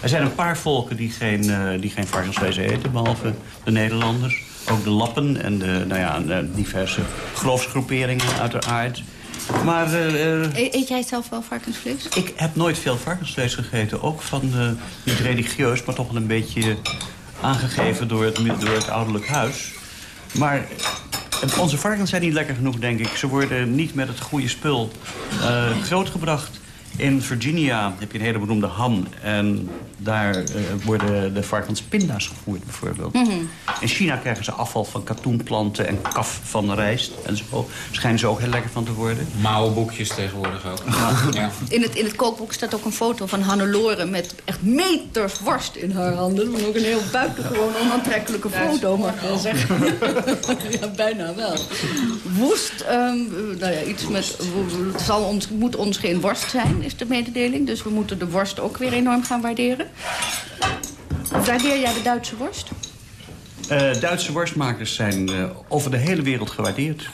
Speaker 12: Er zijn een paar volken die geen, eh, die geen varkensvlees eten, behalve de Nederlanders. Ook de Lappen en de, nou ja, de diverse geloofsgroeperingen uiteraard. Maar eh, eh,
Speaker 10: E- Eet jij zelf wel varkensvlees?
Speaker 12: ik heb nooit veel varkensvlees gegeten. Ook van, niet religieus, maar toch wel een beetje aangegeven door het, door het ouderlijk huis. Maar eh, onze varkens zijn niet lekker genoeg, denk ik. Ze worden niet met het goede spul grootgebracht. In Virginia heb je een hele beroemde ham. En daar eh, worden de varkens pinda's gevoerd, bijvoorbeeld.
Speaker 10: Mhm.
Speaker 12: In China krijgen ze afval van katoenplanten en kaf van rijst. En zo schijnen ze ook heel lekker van te worden.
Speaker 15: Mouwenboekjes tegenwoordig ook. Ja.
Speaker 10: In het, in het kookboek staat ook een foto van Hannelore... met echt meters worst in haar handen. Dat is ook een heel buitengewoon onaantrekkelijke foto, mag ik wel zeggen. ja, bijna wel. Woest, ehm, nou ja, iets met... Het zal ons, moet ons geen worst zijn, is de mededeling. Dus we moeten de worst ook weer enorm gaan waarderen. Waardeer jij de Duitse worst?
Speaker 12: Eh, Duitse worstmakers zijn eh, over de hele wereld gewaardeerd.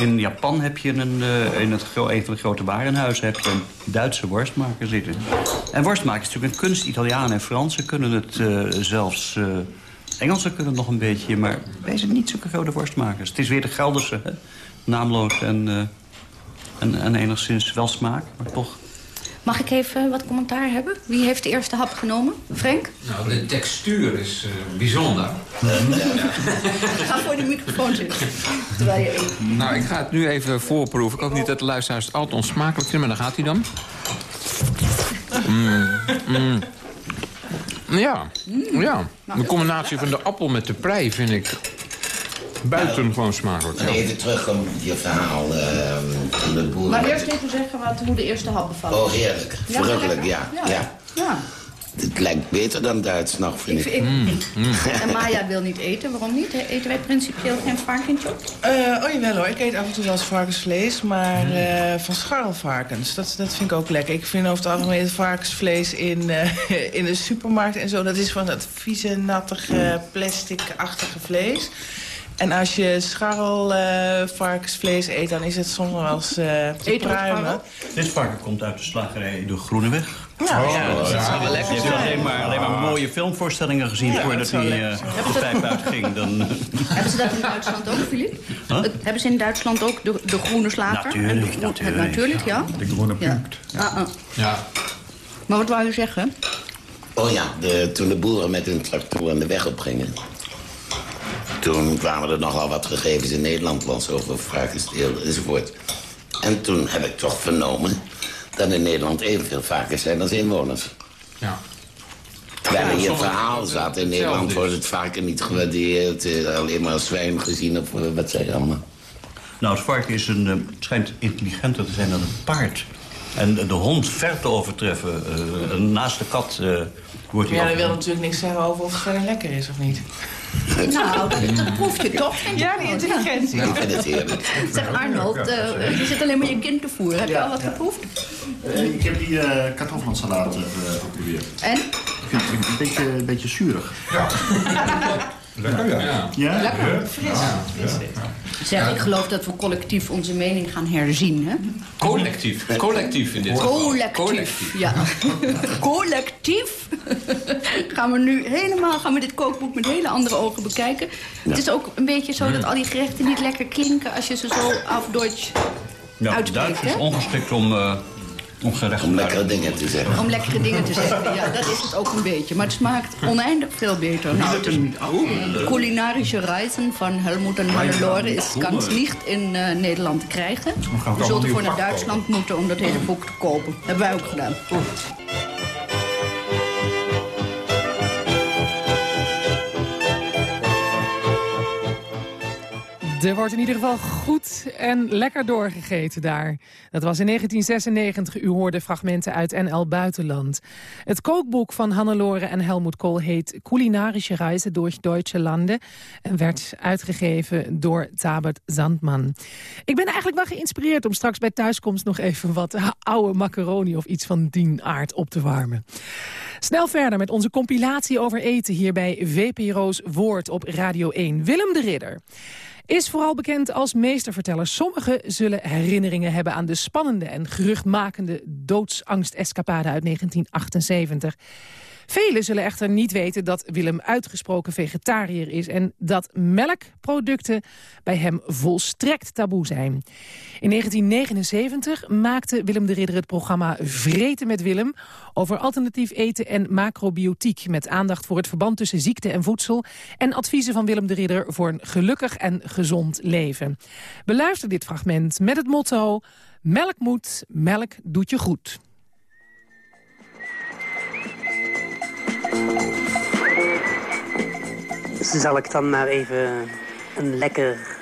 Speaker 12: In Japan heb je een, eh, in het, een van de grote warenhuizen heb je een Duitse worstmaker zitten. En worstmaken is natuurlijk een kunst. Italianen en Fransen kunnen het zelfs. Engelsen kunnen het nog een beetje, maar wij zijn niet zulke grote worstmakers. Het is weer de Gelderse, hè? naamloos en, en, en enigszins wel smaak, maar toch.
Speaker 10: Mag ik even wat commentaar hebben? Wie heeft de eerste hap genomen? Frank?
Speaker 15: Nou, de textuur is eh, bijzonder.
Speaker 10: Ga voor de microfoon zitten. Terwijl je.
Speaker 15: Nou, ik ga het nu even voorproeven. Ik hoop niet dat de luisteraars het altijd onsmakelijk vinden, maar dan gaat hij dan. Mm, mm. Ja, ja. De combinatie van de appel met de prei vind ik buitengewoon smakelijk.
Speaker 14: En
Speaker 15: Ja.
Speaker 14: even terugkomen op je verhaal van de boeren.
Speaker 10: Maar eerst even zeggen wat, hoe de eerste hap bevallen.
Speaker 14: Oh, heerlijk.
Speaker 10: Ja,
Speaker 14: Verrukkelijk, ja.
Speaker 10: Ja.
Speaker 14: ja.
Speaker 10: Ja.
Speaker 14: Het lijkt beter dan Duits nog, vind ik.
Speaker 10: Ik- ik- En Maya wil niet eten. Waarom niet? Eten wij principieel geen varkentje op?
Speaker 16: Eh, oh jawel hoor, ik eet af en toe wel eens varkensvlees, maar eh, van scharrelvarkens, dat, dat vind ik ook lekker. Ik vind over het algemeen het varkensvlees in, eh, in de supermarkt en zo, dat is van dat vieze, nattige, plastic-achtige vlees. En als je scharrelvarkensvlees eet, dan is het soms wel eens eh
Speaker 10: we
Speaker 16: pruimen.
Speaker 12: Dit varken komt uit de slagerij De Groeneweg.
Speaker 16: Nou, ja, dat is
Speaker 12: ja,
Speaker 16: wel lekker.
Speaker 12: Je hebt alleen maar, alleen maar mooie filmvoorstellingen gezien
Speaker 16: Ja,
Speaker 12: voordat hij eh,
Speaker 16: zijn.
Speaker 12: de pijp uitging. Dan,
Speaker 10: Hebben ze dat in Duitsland ook, Filip?
Speaker 12: Huh?
Speaker 10: Hebben ze in Duitsland ook de, de groene slager?
Speaker 12: Natuurlijk,
Speaker 10: En de groen-
Speaker 12: natuurlijk.
Speaker 10: Natuurlijk, ja.
Speaker 13: De groene
Speaker 10: Ja. Ah, ah.
Speaker 15: Ja.
Speaker 10: Maar wat wou je zeggen?
Speaker 14: Oh ja, de, toen de boeren met hun tractoren de weg opgingen... toen kwamen er nogal wat gegevens in Nederland los over varkensteel enzovoort. En toen heb ik toch vernomen dat in Nederland evenveel varkens zijn als inwoners.
Speaker 15: Ja.
Speaker 14: Terwijl
Speaker 15: Ja,
Speaker 14: er hier een
Speaker 15: sommige-
Speaker 14: verhaal zat. In Nederland wordt het varken niet gewaardeerd. eh, Alleen maar als zwijn gezien of eh, wat zeg je allemaal.
Speaker 12: nou, het varken is een, eh, het schijnt intelligenter te zijn dan een paard. En de hond ver te overtreffen. eh, naast de kat eh, wordt hij
Speaker 16: Ja, dat wil natuurlijk niks zeggen over of het verder lekker is of niet.
Speaker 10: Nou, dat, proef je toch? vind
Speaker 16: Ja, die intelligentie.
Speaker 14: Ik vind het heerlijk.
Speaker 10: Zeg Arnold, eh, je zit alleen maar je kind te voeren. Heb je al wat geproefd?
Speaker 17: Ik heb die eh kartoffelsalade uh, geprobeerd.
Speaker 10: En?
Speaker 17: Ik vind het een beetje, een beetje zuurig.
Speaker 13: Lekker, ja.
Speaker 17: Ja?
Speaker 10: Lekker. Fris. Zeg, ik geloof dat we collectief onze mening gaan herzien, hè?
Speaker 15: Collectief. Collectief in dit geval.
Speaker 10: Collectief, ja. Collectief gaan we nu helemaal gaan we dit kookboek met hele andere ogen bekijken. Het is ook een beetje zo dat al die gerechten niet lekker klinken als je ze zo af Duits
Speaker 12: Ja,
Speaker 10: uitspreekt,
Speaker 12: Duits is ongeschikt om, eh om gerecht
Speaker 14: Om lekkere dingen te zeggen.
Speaker 10: Om lekkere dingen te zeggen. Ja, dat is het ook een beetje. Maar het smaakt oneindig veel beter. Nou, het is culinarische reizen van Helmoet en Hannelore is kans niet in eh, Nederland te krijgen. We zullen voor naar Duitsland moeten om dat hele boek te kopen. Hebben wij ook gedaan.
Speaker 5: Er wordt in ieder geval goed en lekker doorgegeten daar. Dat was in 1996. U hoorde fragmenten uit NL Buitenland. Het kookboek van Hannelore en Helmoet Kool heet... Kulinarische Reise durch Deutsche Landen... en werd uitgegeven door Tabert Zandman. Ik ben eigenlijk wel geïnspireerd om straks bij thuiskomst... nog even wat oude macaroni of iets van dien aard op te warmen. Snel verder met onze compilatie over eten... hier bij VPRO's Woord op Radio 1. Willem de Ridder is vooral bekend als meesterverteller. Sommigen zullen herinneringen hebben aan de spannende en geruchtmakende doodsangst-escapade uit 1978. Velen zullen echter niet weten dat Willem uitgesproken vegetariër is... en dat melkproducten bij hem volstrekt taboe zijn. In 1979 maakte Willem de Ridder het programma Vreten met Willem... over alternatief eten en macrobiotiek... met aandacht voor het verband tussen ziekte en voedsel... en adviezen van Willem de Ridder voor een gelukkig en gezond leven. Beluister dit fragment met het motto... Melk moet, melk doet je goed.
Speaker 18: Zal ik dan maar even een lekker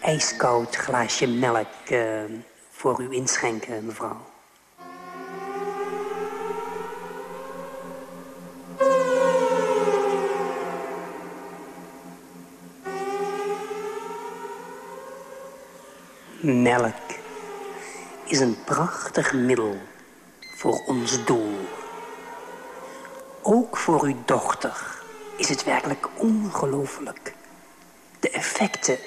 Speaker 18: ijskoud glaasje melk eh, voor u inschenken, mevrouw? Melk is een prachtig middel voor ons doel. Ook voor uw dochter is het werkelijk ongelooflijk. De effecten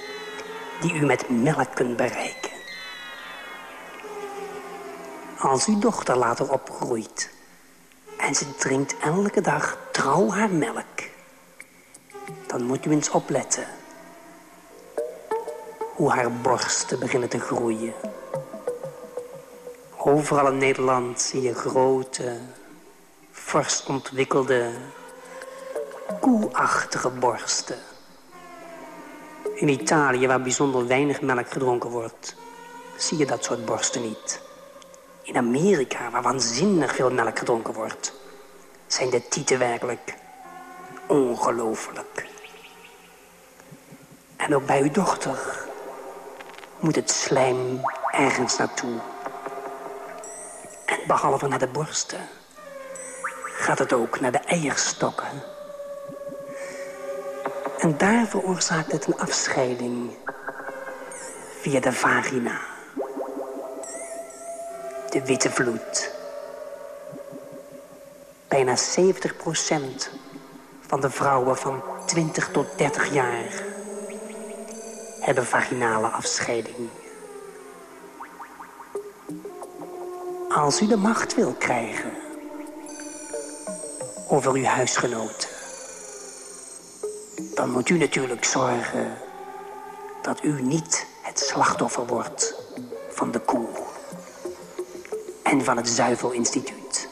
Speaker 18: die u met melk kunt bereiken. Als uw dochter later opgroeit en ze drinkt elke dag trouw haar melk, dan moet u eens opletten hoe haar borsten beginnen te groeien. Overal in Nederland zie je grote, fors ontwikkelde, koeachtige borsten. In Italië, waar bijzonder weinig melk gedronken wordt, zie je dat soort borsten niet. In Amerika, waar waanzinnig veel melk gedronken wordt, zijn de tieten werkelijk ongelooflijk. En ook bij uw dochter moet het slijm ergens naartoe. En behalve naar de borsten gaat het ook naar de eierstokken. En daar veroorzaakt het een afscheiding via de vagina. De witte vloed. Bijna 70% van de vrouwen van 20 tot 30 jaar hebben vaginale afscheiding. Als u de macht wil krijgen over uw huisgenoten, dan moet u natuurlijk zorgen dat u niet het slachtoffer wordt van de koe en van het Zuivelinstituut.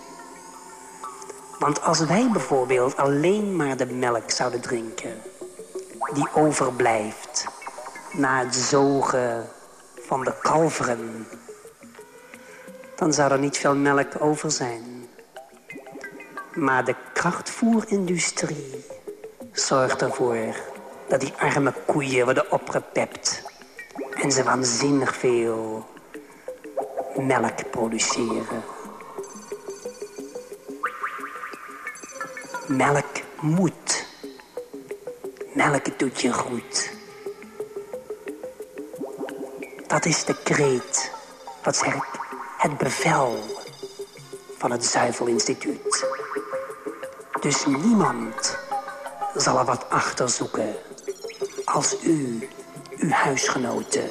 Speaker 18: Want als wij bijvoorbeeld alleen maar de melk zouden drinken... die overblijft na het zogen van de kalveren... dan zou er niet veel melk over zijn. Maar de krachtvoerindustrie zorgt ervoor... dat die arme koeien worden opgepept... en ze waanzinnig veel melk produceren. Melk moet. Melk doet je goed. Dat is de kreet, wat zeg ik, het bevel van het Zuivelinstituut. Dus niemand zal er wat achter zoeken als u, uw huisgenoten,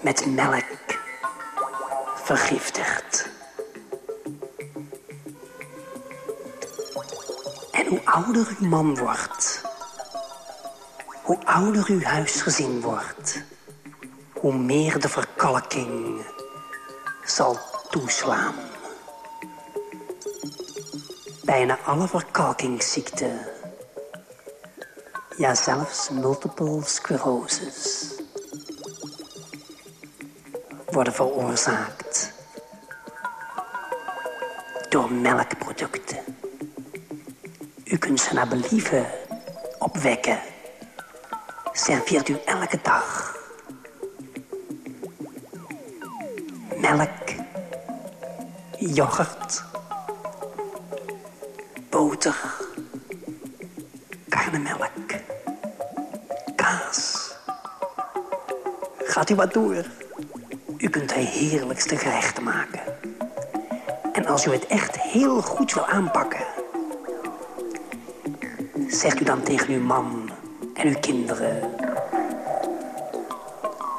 Speaker 18: met melk vergiftigt. En hoe ouder uw man wordt, hoe ouder uw huisgezin wordt, hoe meer de verkalking zal toeslaan. Bijna alle verkalkingsziekten, ja zelfs multiple sclerosis, worden veroorzaakt door melkproducten. U kunt ze naar believen opwekken. Serveert u elke dag. Melk, yoghurt, Wat door? U kunt de heerlijkste gerechten maken. En als u het echt heel goed wil aanpakken... zegt u dan tegen uw man en uw kinderen...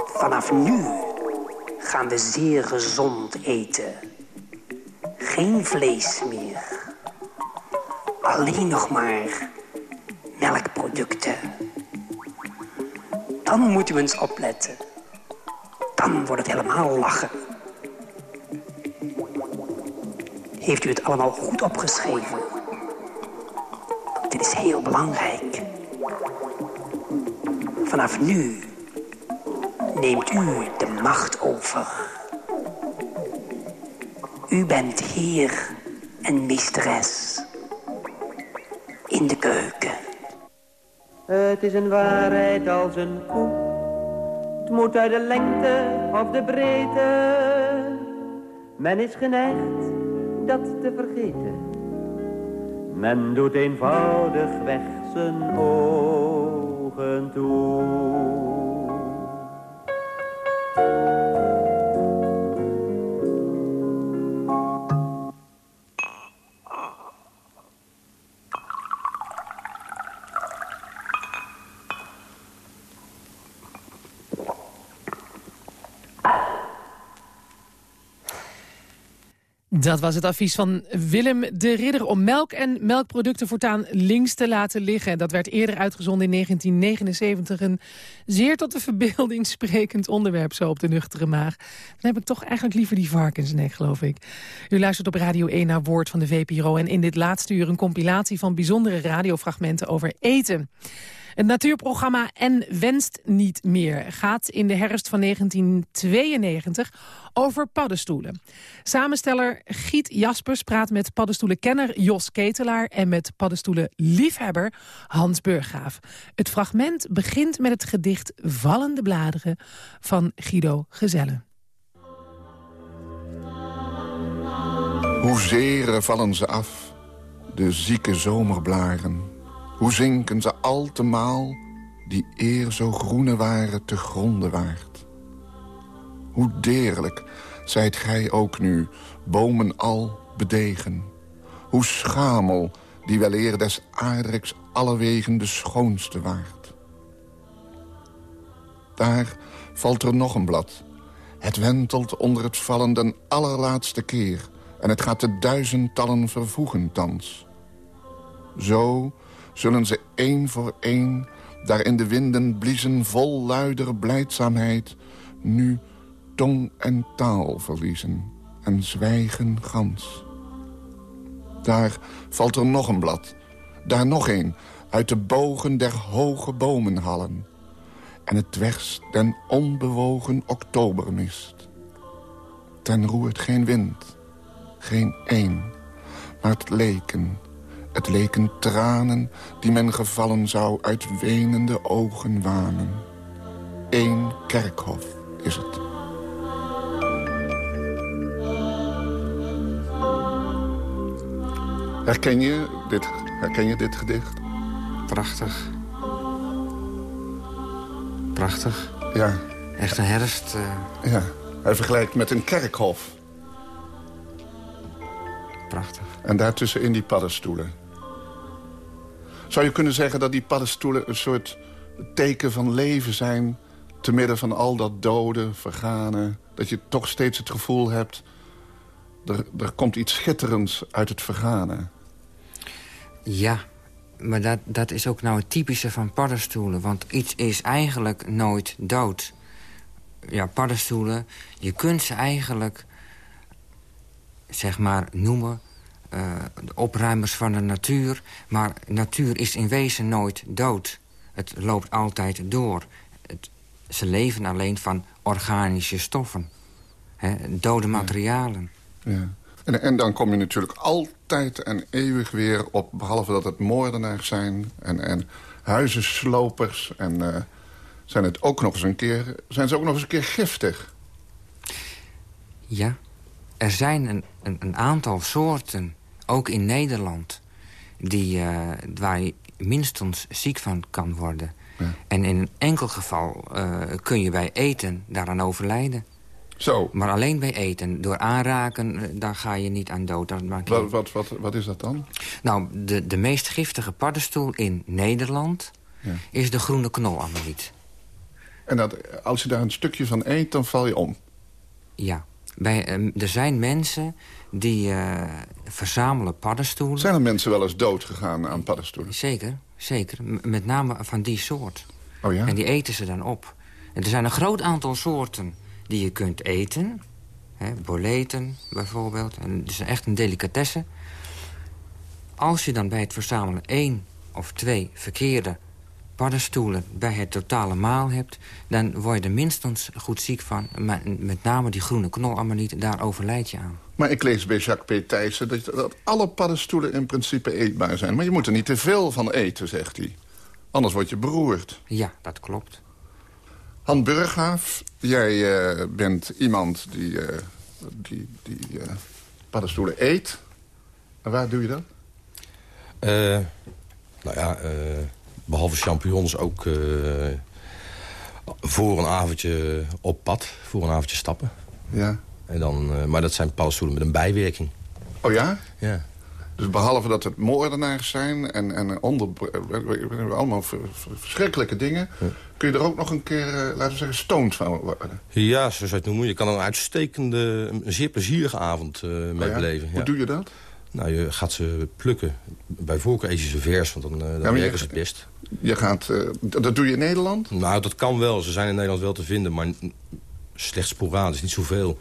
Speaker 18: Vanaf nu gaan we zeer gezond eten. Geen vlees meer. Alleen nog maar melkproducten. Dan moet u eens opletten. Dan wordt het helemaal lachen. Heeft u het allemaal goed opgeschreven? Dit is heel belangrijk. Vanaf nu neemt u de macht over. U bent heer en meesteres in de keuken.
Speaker 19: Het is een waarheid als een koe. Moet uit de lengte of de breedte. Men is geneigd dat te vergeten. Men doet eenvoudig weg zijn ogen toe.
Speaker 5: Dat was het advies van Willem de Ridder om melk en melkproducten voortaan links te laten liggen. Dat werd eerder uitgezonden in 1979. Een zeer tot de verbeelding sprekend onderwerp zo op de nuchtere maag. Dan heb ik toch eigenlijk liever die varkensnek, geloof ik. U luistert op Radio 1 naar Woord van de VPRO en in dit laatste uur een compilatie van bijzondere radiofragmenten over eten. Het natuurprogramma En Wenst Niet Meer gaat in de herfst van 1992 over paddenstoelen. Samensteller Giet Jaspers praat met paddenstoelenkenner Jos Ketelaar... en met paddenstoelenliefhebber Hans Burggraaf. Het fragment begint met het gedicht Vallende Bladeren van Guido Gezelle.
Speaker 20: Hoezeer vallen ze af
Speaker 21: de zieke zomerblaren. Hoe zinken ze al te maal, die eer zo groene waren, te gronde waard. Hoe deerlijk zijt gij ook nu, bomen al bedegen. Hoe schamel, die wel eer des aardrijks alle wegen de schoonste waard. Daar valt er nog een blad. Het wentelt onder het vallen den allerlaatste keer... en het gaat de duizendtallen vervoegen thans. Zo zullen ze één voor één, daar in de winden bliezen... vol luider blijdzaamheid, nu tong en taal verliezen... en zwijgen gans. Daar valt er nog een blad, daar nog een... uit de bogen der hoge bomen hallen en het dwers den onbewogen oktobermist. Ten roert geen wind, geen een, maar het leken, het leken tranen die men gevallen zou uit wenende ogen wanen. Eén kerkhof is het. Herken je dit, herken je dit gedicht?
Speaker 20: Prachtig. Prachtig.
Speaker 21: Ja.
Speaker 20: Echt een herfst. Uh...
Speaker 21: Ja, hij vergelijkt met een kerkhof.
Speaker 20: Prachtig.
Speaker 21: En daartussen in die paddenstoelen. Zou je kunnen zeggen dat die paddenstoelen een soort teken van leven zijn... te midden van al dat doden, vergane... dat je toch steeds het gevoel hebt... er, er komt iets schitterends uit het vergane.
Speaker 20: Ja, maar dat, dat is ook nou het typische van paddenstoelen. Want iets is eigenlijk nooit dood. Ja, paddenstoelen, je kunt ze eigenlijk, zeg maar, noemen... Uh, de opruimers van de natuur. Maar natuur is in wezen nooit dood. Het loopt altijd door. Het, ze leven alleen van organische stoffen. Hè, dode materialen.
Speaker 21: Ja. En, en, dan kom je natuurlijk altijd en eeuwig weer op... behalve dat het moordenaars zijn en, en huizenslopers... en uh, zijn, het ook nog eens een keer, zijn ze ook nog eens een keer giftig.
Speaker 20: Ja, er zijn een, een, een aantal soorten, ook in Nederland... Die, uh, waar je minstens ziek van kan worden. Ja. En in een enkel geval uh, kun je bij eten daaraan overlijden.
Speaker 21: Zo.
Speaker 20: Maar alleen bij eten. Door aanraken, daar ga je niet aan dood. Dat maak je...
Speaker 21: wat, wat, wat, wat is dat dan?
Speaker 20: Nou, de, de meest giftige paddenstoel in Nederland... Ja. is de groene knolammoniet.
Speaker 21: En dat, als je daar een stukje van eet, dan val je om?
Speaker 20: Ja. Bij, er zijn mensen die uh, verzamelen paddenstoelen.
Speaker 21: Zijn er mensen wel eens dood gegaan aan paddenstoelen?
Speaker 20: Zeker, zeker. Met name van die soort.
Speaker 21: Oh ja?
Speaker 20: En die eten ze dan op. En er zijn een groot aantal soorten die je kunt eten. Hè, boleten bijvoorbeeld. En het is echt een delicatesse. Als je dan bij het verzamelen één of twee verkeerde paddenstoelen bij het totale maal hebt... dan word je er minstens goed ziek van. Maar met name die groene knolammoniet, daar overlijd je aan.
Speaker 21: Maar ik lees bij Jacques P. Thijssen dat, dat alle paddenstoelen in principe eetbaar zijn. Maar je moet er niet te veel van eten, zegt hij. Anders word je beroerd.
Speaker 20: Ja, dat klopt.
Speaker 21: Han Burghaaf, jij uh, bent iemand die, uh, die, die uh, paddenstoelen eet. En waar doe je dat?
Speaker 22: nou ja, behalve champignons ook voor een avondje op pad. Voor een avondje stappen.
Speaker 21: Ja.
Speaker 22: En dan, maar dat zijn paddenstoelen met een bijwerking.
Speaker 21: Oh ja?
Speaker 22: Ja.
Speaker 21: Dus behalve dat het moordenaars zijn en, en onder, allemaal verschrikkelijke dingen... Ja. kun je er ook nog een keer, uh, laten we zeggen, stoned van worden.
Speaker 22: Ja, zo zou je het noemen. Je kan een uitstekende, een zeer plezierige avond uh, mee
Speaker 21: oh ja?
Speaker 22: beleven.
Speaker 21: Hoe doe je dat?
Speaker 22: Nou, je gaat ze plukken. Bij voorkeur eet je ze vers, want dan, uh, dan werken ze het best.
Speaker 21: Je gaat, dat doe je in Nederland?
Speaker 22: Nou, dat kan wel. Ze zijn in Nederland wel te vinden, maar slechts sporadisch, niet zoveel.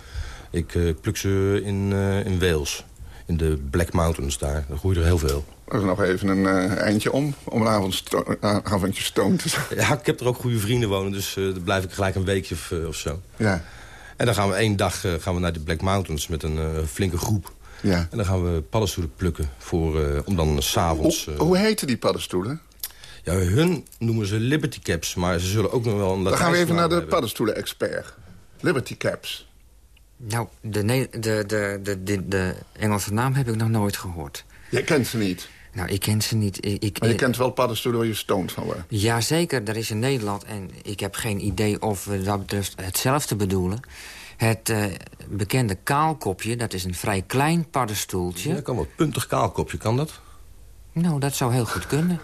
Speaker 22: Ik pluk ze in, in Wales in de Black Mountains daar. Daar groeit er heel veel.
Speaker 21: Er is nog even een eindje om, om een avond sto avondje stoom te zijn.
Speaker 22: Ja, ik heb er ook goede vrienden wonen, dus dan blijf ik gelijk een weekje of, of zo.
Speaker 21: Ja.
Speaker 22: En dan gaan we één dag gaan we naar de Black Mountains met een flinke groep.
Speaker 21: Ja.
Speaker 22: En dan gaan we paddenstoelen plukken voor, om dan s'avonds...
Speaker 21: Hoe, hoe heten die paddenstoelen?
Speaker 22: Ja, hun noemen ze Liberty Caps, maar ze zullen ook nog wel een
Speaker 21: Dan gaan we even naar de paddenstoelen-expert. Liberty Caps.
Speaker 20: Nou, de, de, de, de, de, de Engelse naam heb ik nog nooit gehoord.
Speaker 21: Je kent ze niet?
Speaker 20: Nou, ik ken ze niet. Ik, ik,
Speaker 21: Maar je kent wel paddenstoelen waar je stoned van wordt.
Speaker 20: Jazeker, er is in Nederland, en ik heb geen idee of we dat betreft hetzelfde bedoelen... het eh, bekende kaalkopje, dat is een vrij klein paddenstoeltje.
Speaker 22: Ja, kan wel. Puntig kaalkopje, kan dat?
Speaker 20: Nou, dat zou heel goed kunnen.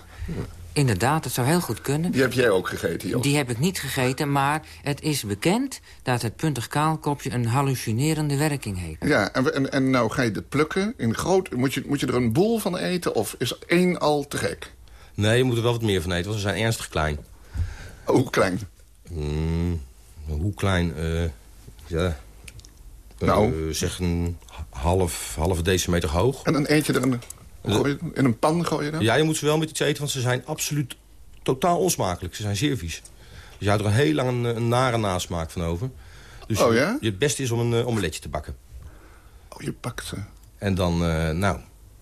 Speaker 20: Inderdaad, dat zou heel goed kunnen.
Speaker 21: Die heb jij ook gegeten, Jos?
Speaker 20: Die heb ik niet gegeten, maar het is bekend... dat het puntig kaalkopje een hallucinerende werking heeft.
Speaker 21: Ja, en, en, en nou ga je het plukken in groot... Moet je, moet je er een boel van eten of is één al te gek?
Speaker 22: Nee, je moet er wel wat meer van eten, want ze zijn ernstig klein.
Speaker 21: Hoe klein?
Speaker 22: Mm, hoe klein? eh ja.
Speaker 21: Nou?
Speaker 22: Eh, zeg een half, halve decimeter hoog.
Speaker 21: En dan eet je er je- in een pan gooi je dan?
Speaker 22: Ja, je moet ze wel met iets eten, want ze zijn absoluut totaal onsmakelijk. Ze zijn zeer vies. Dus je houdt er een heel lang een, een nare nasmaak van over. Dus
Speaker 21: Oh, ja?
Speaker 22: je, het beste is om een eh, omeletje te bakken.
Speaker 21: Oh, je pakt ze.
Speaker 22: En dan, eh, nou,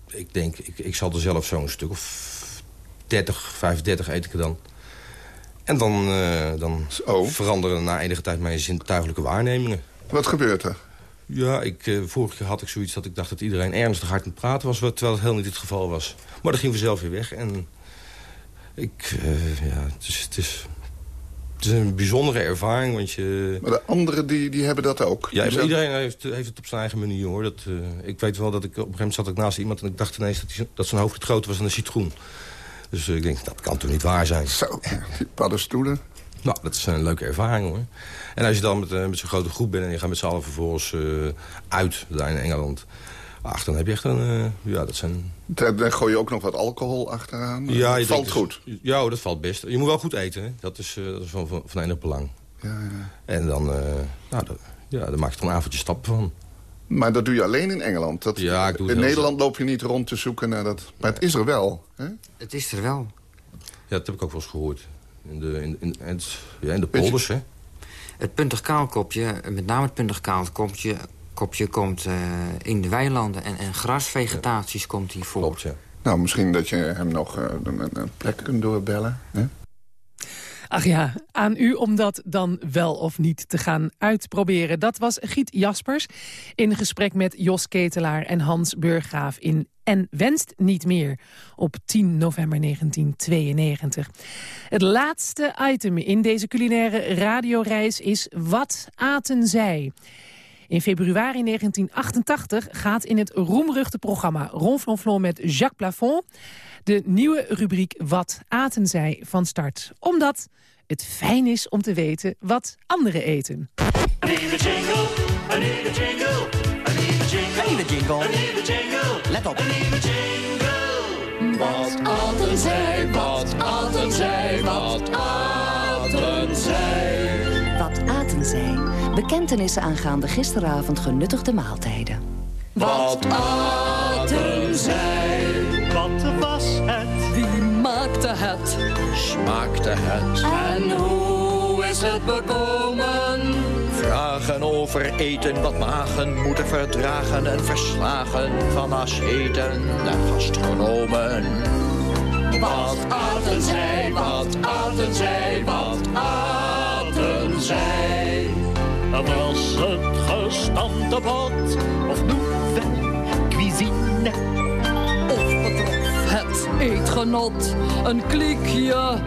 Speaker 22: ik denk, ik, ik zal er zelf zo'n stuk of 30, 35 eet ik er dan. En dan, eh, dan veranderen na enige tijd mijn zintuigelijke waarnemingen.
Speaker 21: Wat gebeurt er?
Speaker 22: Ja, ik, eh, vorige keer had ik zoiets dat ik dacht dat iedereen ernstig hard aan het praten was... wat- terwijl het heel niet het geval was. Maar dat ging vanzelf weer weg. En ik, eh, ja, het is, het, is, het is een bijzondere ervaring, want je...
Speaker 21: Maar de anderen die, die hebben dat ook.
Speaker 22: Ja, maar iedereen heeft, heeft het op zijn eigen manier, hoor. Dat, eh, ik weet wel dat ik op een gegeven moment zat ik naast iemand... en ik dacht ineens dat, dat zijn hoofd groter was dan een citroen. Dus eh, ik denk, dat kan toch niet waar zijn?
Speaker 21: Zo, die paddenstoelen.
Speaker 22: Nou, dat is een leuke ervaring, hoor. En als je dan met, eh, met zo'n grote groep bent... en je gaat met z'n allen vervolgens eh, uit, daar in Engeland... Ach, dan heb je echt een... eh, ja, dat zijn...
Speaker 21: Daar gooi je ook nog wat alcohol achteraan.
Speaker 22: Ja, je
Speaker 21: valt
Speaker 22: denkt
Speaker 21: goed.
Speaker 22: dus- ja, dat valt best. Je moet wel goed eten, hè. Dat is, dat is van, van, van enig belang.
Speaker 21: Ja, ja.
Speaker 22: En dan, nou, dat, ja, dan maak je er een avondje stappen van.
Speaker 21: Maar dat doe je alleen in Engeland. Dat,
Speaker 22: Ja, ik doe het
Speaker 21: in Nederland loop je niet rond te zoeken naar dat. Maar het is er wel. Hè?
Speaker 20: Het is er wel.
Speaker 22: Ja, dat heb ik ook wel eens gehoord. In de, in, in, ja, in de polders, hè.
Speaker 20: Het puntig kaalkopje, met name het puntig kaalkopje... Kopje komt eh, in de weilanden en, en grasvegetaties komt hij voor.
Speaker 22: Klopt, ja.
Speaker 21: Nou, misschien dat je hem nog eh, een plek kunt doorbellen. Hè?
Speaker 5: Ach ja, aan u om dat dan wel of niet te gaan uitproberen. Dat was Giet Jaspers in gesprek met Jos Ketelaar en Hans Burggraaf in En Wenst Niet Meer op 10 november 1992. Het laatste item in deze culinaire radioreis is Wat aten zij? In februari 1988 gaat in het roemruchte programma Ronflonflon met Jacques Plafond... de nieuwe rubriek Wat aten zij van start. Omdat het fijn is om te weten wat anderen eten.
Speaker 23: Een nieuwe jingle, een nieuwe jingle, een nieuwe jingle, een nieuwe jingle, een nieuwe jingle. Let op. Een nieuwe jingle. Wat aten zij, wat aten zij, wat aten zij.
Speaker 24: Wat aten zij? Bekentenissen aangaande gisteravond genuttigde maaltijden.
Speaker 23: Wat aten zij? Wat was het?
Speaker 25: Wie maakte het?
Speaker 23: Smaakte het? En hoe is het bekomen?
Speaker 26: Vragen over eten wat magen moeten verdragen en verslagen van asceten en gastronomen.
Speaker 23: Wat aten zij, wat aten zij, wat aten zij? Was het gestampte bot of nouvelle cuisine?
Speaker 25: Of het eetgenot een kliekje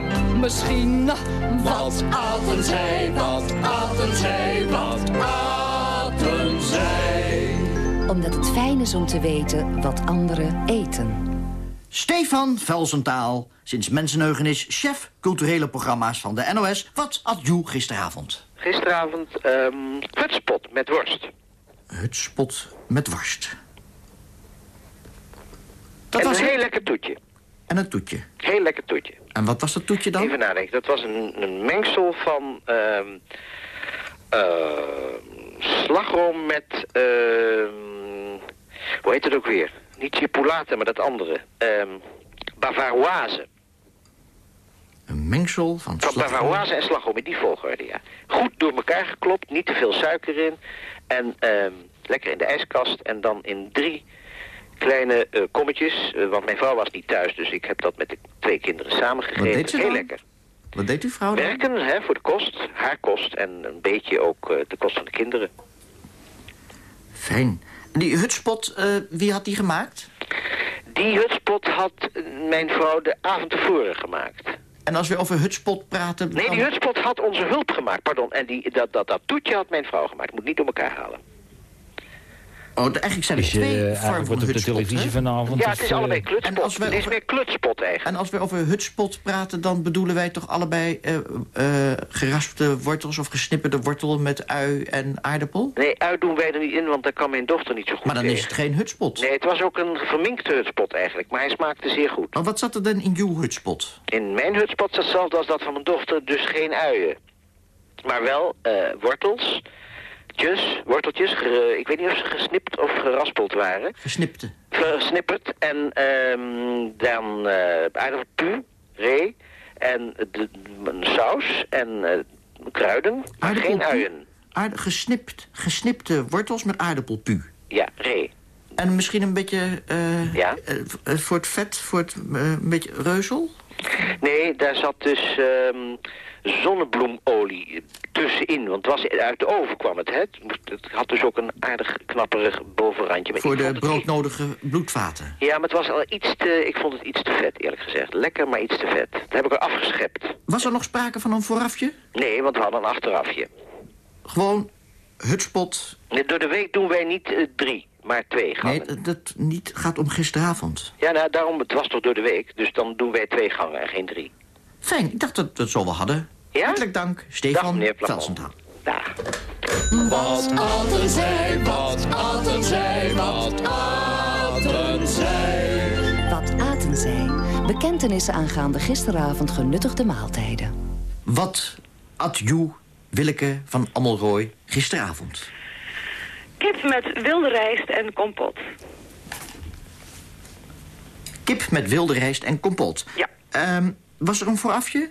Speaker 25: misschien?
Speaker 23: Wat aten zij, wat aten zij, wat aten zij?
Speaker 24: Omdat het fijn is om te weten wat anderen eten.
Speaker 27: Stefan Velzentaal, sinds mensenheugenis chef culturele programma's van de NOS. Wat at you gisteravond?
Speaker 28: Gisteravond ehm hutspot met worst.
Speaker 27: Hutspot met worst. Dat
Speaker 28: en
Speaker 27: was
Speaker 28: een heel lekker toetje.
Speaker 27: En een toetje.
Speaker 28: Heel lekker toetje.
Speaker 27: En wat was dat toetje dan?
Speaker 28: Even nadenken. Dat was een, een mengsel van ehm eh, slagroom met... ehm hoe heet het ook weer? Niet chipolata, maar dat andere. ehm Bavaroise.
Speaker 27: Een mengsel van
Speaker 28: Van
Speaker 27: slagroom.
Speaker 28: Bavaroise en slagroom in die volgorde, ja. Goed door elkaar geklopt, niet te veel suiker in. En ehm, lekker in de ijskast. En dan in drie kleine eh, kommetjes. eh, want mijn vrouw was niet thuis, dus ik heb dat met de twee kinderen samen gegeten.
Speaker 27: deed ze
Speaker 28: Heel
Speaker 27: dan?
Speaker 28: lekker.
Speaker 27: Wat deed uw vrouw dan?
Speaker 28: Werken, hè, voor de kost. Haar kost en een beetje ook eh, de kost van de kinderen.
Speaker 27: Fijn. Die hutspot, eh, wie had die gemaakt?
Speaker 28: Die hutspot had mijn vrouw de avond tevoren gemaakt.
Speaker 27: En als we over hutspot praten...
Speaker 28: Nee, die hutspot had onze hulp gemaakt, pardon. En die, dat, dat, dat toetje had mijn vrouw gemaakt. Ik moet niet door elkaar halen.
Speaker 27: Oh, eigenlijk zijn er
Speaker 29: Dus je,
Speaker 27: twee
Speaker 29: eh,
Speaker 27: vormen van
Speaker 29: wordt op de televisie vanavond...
Speaker 28: Ja, het is
Speaker 29: eh,
Speaker 28: allebei klutspot.
Speaker 27: En als we
Speaker 28: Het is
Speaker 27: over-
Speaker 28: meer klutspot eigenlijk.
Speaker 27: En als we over hutspot praten, dan bedoelen wij toch allebei eh eh, geraspte wortels of gesnipperde wortel met ui en aardappel?
Speaker 28: Nee, uit doen wij er niet in, want daar kan mijn dochter niet zo goed
Speaker 27: Maar dan
Speaker 28: tegen.
Speaker 27: is het geen hutspot.
Speaker 28: Nee, het was ook een verminkte hutspot eigenlijk, maar hij smaakte zeer goed.
Speaker 27: Maar wat zat er dan in uw hutspot?
Speaker 28: In mijn hutspot is hetzelfde als dat van mijn dochter, dus geen uien. Maar wel eh, wortels, worteltjes, ge- ik weet niet of ze gesnipt of geraspeld waren.
Speaker 27: Gesnipte.
Speaker 28: Gesnipperd en ehm, dan eh aardappelpu, ree en de, een saus en eh, kruiden, geen uien.
Speaker 27: Aard gesnipt, gesnipte wortels met aardappelpu.
Speaker 28: Ja, ree.
Speaker 27: En misschien een beetje eh,
Speaker 28: Ja?
Speaker 27: voor het vet, voor het een beetje reuzel?
Speaker 28: Nee, daar zat dus ehm, zonnebloemolie tussenin. Want het was, uit de oven kwam het, hè. Het had dus ook een aardig knapperig bovenrandje. Maar
Speaker 27: Voor de broodnodige bloedvaten.
Speaker 28: Ja, maar het was al iets te... Ik vond het iets te vet, eerlijk gezegd. Lekker, maar iets te vet. Dat heb ik er afgeschept.
Speaker 27: Was er nog sprake van een voorafje?
Speaker 28: Nee, want we hadden een achterafje.
Speaker 27: Gewoon hutspot.
Speaker 28: Nee, door de week doen wij niet eh, drie, maar twee gangen.
Speaker 27: Nee, dat- dat niet gaat om gisteravond.
Speaker 28: Ja, nou, daarom, het was toch door de week. Dus dan doen wij twee gangen en geen drie.
Speaker 27: Fijn, ik dacht dat we het zo wel hadden.
Speaker 28: Ja?
Speaker 27: Hartelijk dank, Stefan.
Speaker 28: Dag.
Speaker 23: Wat aten zij, wat aten zij, wat aten zij.
Speaker 24: Wat aten zij? Bekentenissen aangaande gisteravond genuttigde maaltijden.
Speaker 27: Wat at you, Willeke van Ammelrooy, gisteravond?
Speaker 30: Kip met wilde rijst en kompot.
Speaker 27: Kip met wilde rijst en kompot.
Speaker 30: Ja.
Speaker 27: Ehm, was er een voorafje?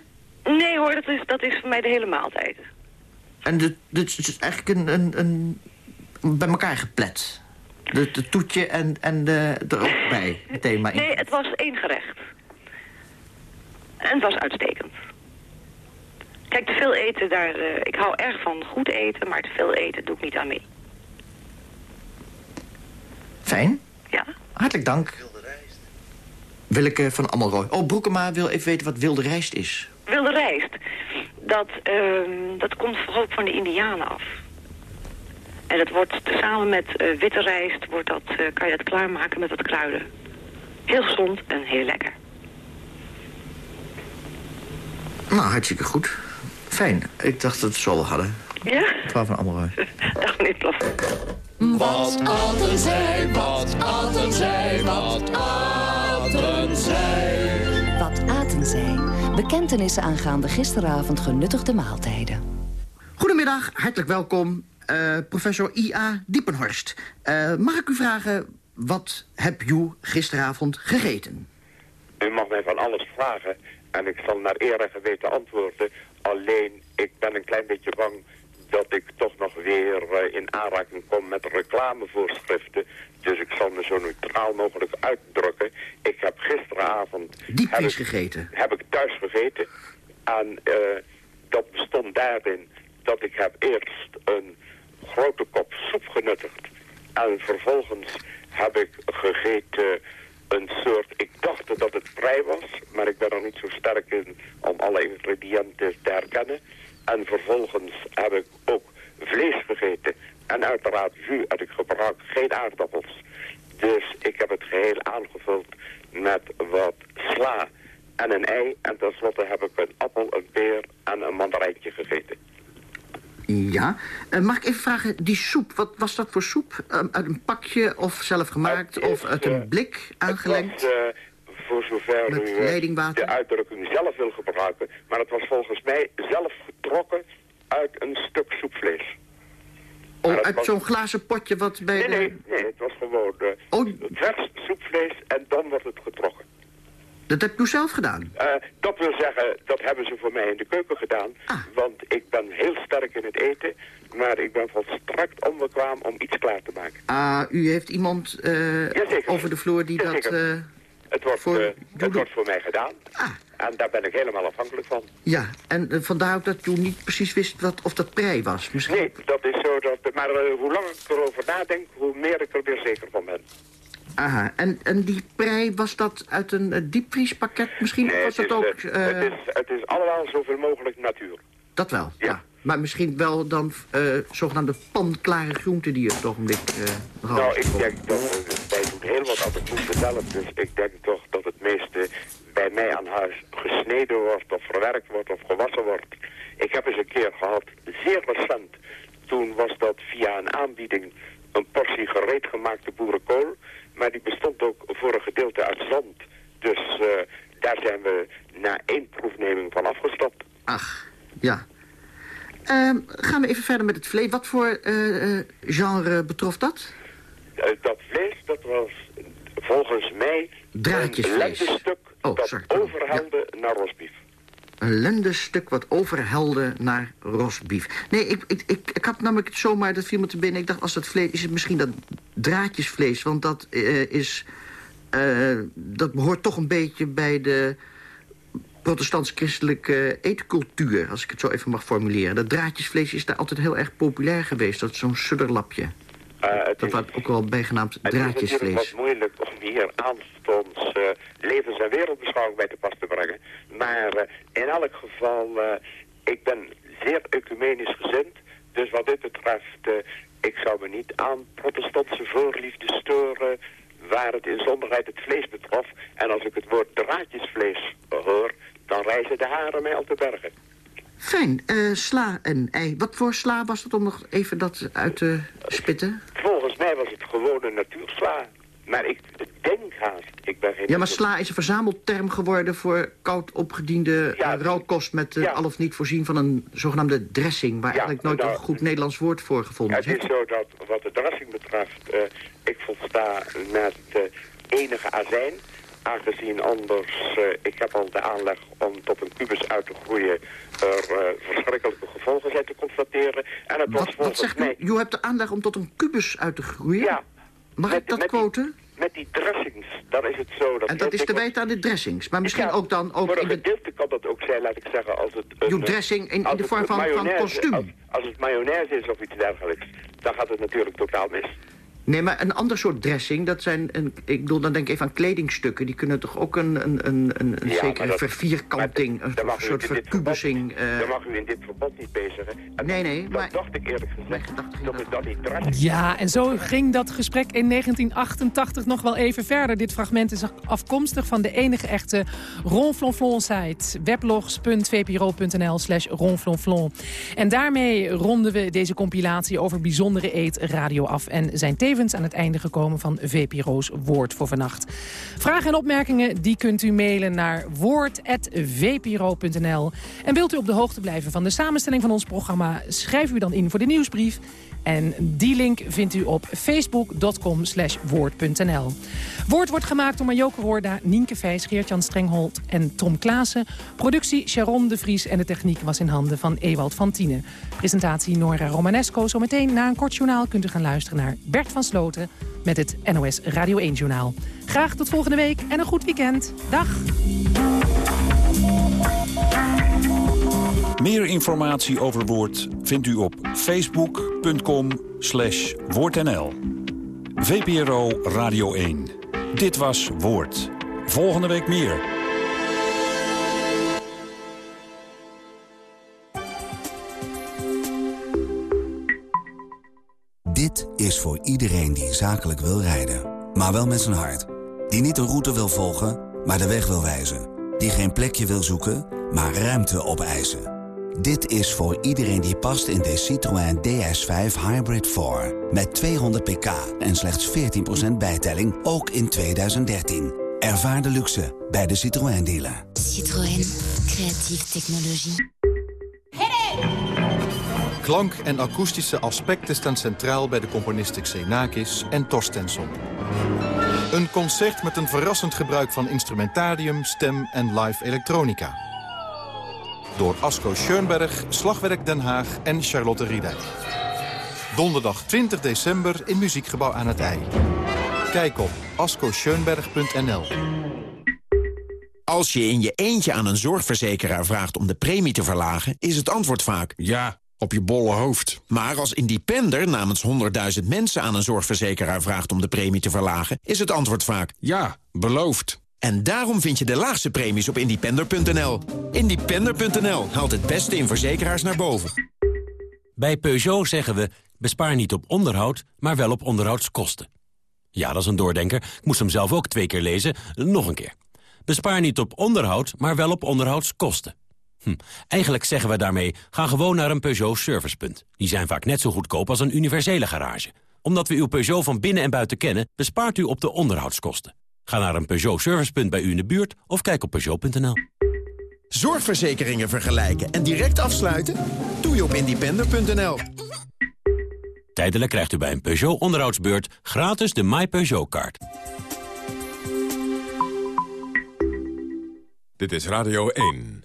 Speaker 30: Nee hoor, dat is, dat is voor mij de hele maaltijd.
Speaker 27: En dit, dit is eigenlijk een, een, een bij elkaar geplet. De, de toetje en, en de, er ook bij. Meteen maar in.
Speaker 30: Nee, het was één gerecht. En het was uitstekend. Kijk, te veel eten, daar, eh, ik hou erg van goed eten, maar te veel eten doe ik niet aan mee.
Speaker 27: Fijn.
Speaker 30: Ja.
Speaker 27: Hartelijk dank. Willeke van Ammelrooy. Oh, Broekema wil even weten wat wilde rijst is.
Speaker 30: Wilde rijst, dat, ehm, dat komt vooral van de indianen af. En dat wordt samen met eh, witte rijst, wordt dat, eh, kan je dat klaarmaken met wat kruiden. Heel gezond en heel lekker.
Speaker 27: Nou, hartstikke goed. Fijn. Ik dacht dat we het zo wel hadden.
Speaker 30: Ja?
Speaker 27: Mevrouw van Ammelrooy.
Speaker 30: Dag meneer Plafond.
Speaker 23: Wat aten zij, wat aten zij, wat aten zij.
Speaker 24: Wat aten zij? Bekentenissen aangaande gisteravond genuttigde maaltijden.
Speaker 27: Goedemiddag, hartelijk welkom. eh, professor I.A. Diepenhorst. Eh, mag ik u vragen, wat heb u gisteravond gegeten?
Speaker 31: U mag mij van alles vragen en ik zal naar eer en geweten antwoorden. Alleen, ik ben een klein beetje bang dat ik toch nog weer eh, in aanraking kom met reclamevoorschriften. Dus ik zal me zo neutraal mogelijk uitdrukken. Heb
Speaker 27: Diepvries gegeten.
Speaker 31: heb ik thuis gegeten. En eh, dat bestond daarin dat ik heb eerst een grote kop soep genuttigd. En vervolgens heb ik gegeten een soort... Ik dacht dat het prei was, maar ik ben er niet zo sterk in om alle ingrediënten te herkennen. En vervolgens heb ik ook vlees gegeten. En uiteraard jus en ik gebruik geen aardappels. Dus ik heb het geheel aangevuld met wat sla en een ei. En tenslotte heb ik een appel, een peer en een mandarijntje gegeten.
Speaker 27: Ja. Eh, mag ik even vragen, die soep, wat was dat voor soep? Eh, uit een pakje of zelf gemaakt of uit een blik aangelengd?
Speaker 31: Was, eh, voor zover u eh, de uitdrukking zelf wil gebruiken. Maar het was volgens mij zelf getrokken uit een stuk soepvlees.
Speaker 27: Oh, uit
Speaker 31: was-
Speaker 27: zo'n glazen potje wat bij
Speaker 31: Nee,
Speaker 27: de...
Speaker 31: nee, nee, het was gewoon eh,
Speaker 27: Oh.
Speaker 31: vers soepvlees en dan wordt het getrokken.
Speaker 27: Dat heb u zelf gedaan?
Speaker 31: Eh, dat wil zeggen, dat hebben ze voor mij in de keuken gedaan.
Speaker 27: Ah.
Speaker 31: Want ik ben heel sterk in het eten, maar ik ben volstrekt onbekwaam om iets klaar te maken.
Speaker 27: Ah, u heeft iemand eh, over de vloer die dat...
Speaker 31: Jazeker.
Speaker 27: eh,
Speaker 31: Het wordt,
Speaker 27: voor-
Speaker 31: eh, het wordt voor mij gedaan.
Speaker 27: Ah.
Speaker 31: En daar ben ik helemaal afhankelijk van.
Speaker 27: ja, en vandaar ook dat u niet precies wist wat, of dat prei was. Misschien...
Speaker 31: Nee, dat is zo. Dat, maar hoe langer ik erover nadenk, hoe meer ik er weer zeker van ben.
Speaker 27: Aha, en, en die prei, was dat uit een uh, diepvriespakket misschien?
Speaker 31: Nee,
Speaker 27: was
Speaker 31: het,
Speaker 27: dat
Speaker 31: is,
Speaker 27: ook...
Speaker 31: eh, het, is, het is allemaal zoveel mogelijk natuur.
Speaker 27: Dat wel, ja. Maar misschien wel dan uh, zogenaamde panklare groenten die je op het ogenblik uh,
Speaker 31: Nou, ik denk dat uh, wij doen heel wat aan de groente zelf. Dus ik denk toch dat het meeste bij mij aan huis gesneden wordt of verwerkt wordt of gewassen wordt. Ik heb eens een keer gehad, zeer recent. Toen was dat via een aanbieding een portie gereed gemaakte boerenkool. Maar die bestond ook voor een gedeelte uit zand. Dus uh, daar zijn we na één proefneming van afgestapt.
Speaker 27: Ach, ja. Uh, gaan we even verder met het vlees. Wat voor uh, genre betrof dat?
Speaker 31: dat vlees, dat was volgens mij
Speaker 27: Draadjesvlees.
Speaker 31: een stuk
Speaker 27: oh,
Speaker 31: dat
Speaker 27: sorry.
Speaker 31: overhelde ja. naar rosbief.
Speaker 27: Een lendenstuk wat overhelde naar rosbief. Nee, ik, ik, ik, ik had namelijk het zomaar, dat viel me te binnen. Ik dacht, als dat vlees, is het misschien dat draadjesvlees. Want dat uh, is, uh, dat behoort toch een beetje bij de protestants-christelijke eetcultuur. Als ik het zo even mag formuleren. Dat draadjesvlees is daar altijd heel erg populair geweest. Dat is zo'n sudderlapje.
Speaker 31: Uh,
Speaker 27: dat wordt ook wel bijgenaamd draadjesvlees.
Speaker 31: Het is wat moeilijk om hier aanstonds uh, levens- en wereldbeschouwing bij te pas te brengen. Maar uh, in elk geval, ik ben zeer ecumenisch gezind. Dus wat dit betreft, ik zou me niet aan protestantse voorliefde storen... waar het inzonderheid het vlees betrof. En als ik het woord draadjesvlees hoor, dan reizen de haren mij al te bergen.
Speaker 27: Fijn. Uh, sla en ei. Wat voor sla was het om nog even dat uit te spitten?
Speaker 31: Volgens mij was het gewone natuursla. Maar ik denk haast. Ik ben geen
Speaker 27: ja, maar sla is een verzamelterm geworden voor koud opgediende ja, uh, rauwkost... met uh, ja. al of niet voorzien van een zogenaamde dressing... waar ja, eigenlijk nooit nou, een goed Nederlands woord voor gevonden
Speaker 31: is. Het is zo dat wat de dressing betreft... Ik volsta met enige azijn aangezien anders, uh, ik heb al de aanleg om tot een kubus uit te groeien, er uh, verschrikkelijke gevolgen zijn te constateren. En het was
Speaker 27: wat, wat zegt mij... u? U hebt de aanleg om tot een kubus uit te groeien?
Speaker 31: Ja.
Speaker 27: Mag
Speaker 31: met,
Speaker 27: ik dat quoten?
Speaker 31: Met die dressings, dan is het zo dat...
Speaker 27: En dat is te wijten aan de dressings, maar misschien
Speaker 31: ja,
Speaker 27: ook dan... Ook
Speaker 31: voor een
Speaker 27: in de...
Speaker 31: gedeelte kan dat ook zijn, laat ik zeggen, als het... Een,
Speaker 27: Uw dressing in, in de vorm van, van kostuum.
Speaker 31: Als, als het mayonaise is of iets dergelijks, dan gaat het natuurlijk totaal mis.
Speaker 27: Nee, maar een ander soort dressing, dat zijn... Een, ik bedoel, dan denk ik even aan kledingstukken. Die kunnen toch ook een, een, een, een ja, zekere dat, vervierkanting, een soort verkubusing...
Speaker 31: Uh... Daar mag u in dit verband niet bezigen. En
Speaker 27: nee, nee,
Speaker 31: dat
Speaker 27: maar...
Speaker 31: dacht ik eerlijk gezegd, dat ik dat niet dressing...
Speaker 5: Ja, en zo ging dat gesprek in 1988 nog wel even verder. Dit fragment is afkomstig van de enige echte Ronflonflon-site. weblogs.vpro.nl slash ronflonflon. En daarmee ronden we deze compilatie over bijzondere eet radio af... en zijn tevens aan het einde gekomen van VPRO's Woord voor Vannacht. Vragen en opmerkingen die kunt u mailen naar woord.vpro.nl. En wilt u op de hoogte blijven van de samenstelling van ons programma... schrijf u dan in voor de nieuwsbrief. En die link vindt u op facebook.com slash woord.nl. Woord wordt gemaakt door Marjoke Hoorda, Nienke Vijs, Geert-Jan Strenghold en Tom Klaassen. Productie Sharon de Vries en de techniek was in handen van Ewald van Tienen. Presentatie Nora Romanesco. Zometeen na een kort journaal kunt u gaan luisteren naar Bert van Sloten met het NOS Radio 1 Journaal. Graag tot volgende week en een goed weekend. Dag!
Speaker 29: Meer informatie over Woord vindt u op facebook.com slash woordnl. VPRO Radio 1. Dit was Woord. Volgende week meer.
Speaker 32: Dit is voor iedereen die zakelijk wil rijden, maar wel met zijn hart. Die niet een route wil volgen, maar de weg wil wijzen. Die geen plekje wil zoeken, maar ruimte opeisen. Dit is voor iedereen die past in de Citroën DS5 Hybrid 4. Met 200 pk en slechts 14% bijtelling, ook in 2013. Ervaar de luxe bij de Citroën dealer.
Speaker 33: Citroën, creatieve technologie.
Speaker 34: Klank en akoestische aspecten staan centraal bij de componisten Xenakis en Torstensson. Een concert met een verrassend gebruik van instrumentarium, stem en live elektronica. Door Asko Schoenberg, Slagwerk Den Haag en Charlotte Riedijk. Donderdag 20 december in Muziekgebouw aan het IJ. Kijk op ascoscheunberg.nl.
Speaker 35: Als je in je eentje aan een zorgverzekeraar vraagt om de premie te verlagen... is het antwoord vaak... Ja,
Speaker 26: op je bolle hoofd. Maar als independer namens 100.000 mensen aan een zorgverzekeraar vraagt om de premie te verlagen, is het antwoord vaak ja, beloofd. En daarom vind je de laagste premies op independer.nl. Independer.nl haalt het beste in verzekeraars naar boven.
Speaker 36: Bij Peugeot zeggen we, bespaar niet op onderhoud, maar wel op onderhoudskosten. Ja, dat is een doordenker. Ik moest hem zelf ook twee keer lezen. Nog een keer. Bespaar niet op onderhoud, maar wel op onderhoudskosten. Hm. Eigenlijk zeggen we daarmee, ga gewoon naar een Peugeot servicepunt. Die zijn vaak net zo goedkoop als een universele garage. Omdat we uw Peugeot van binnen en buiten kennen, bespaart u op de onderhoudskosten. Ga naar een Peugeot servicepunt bij u in de buurt of kijk op Peugeot.nl.
Speaker 26: Zorgverzekeringen vergelijken en direct afsluiten? Doe je op independer.nl.
Speaker 36: Tijdelijk krijgt u bij een Peugeot onderhoudsbeurt gratis de My Peugeot-kaart.
Speaker 4: Dit is Radio 1.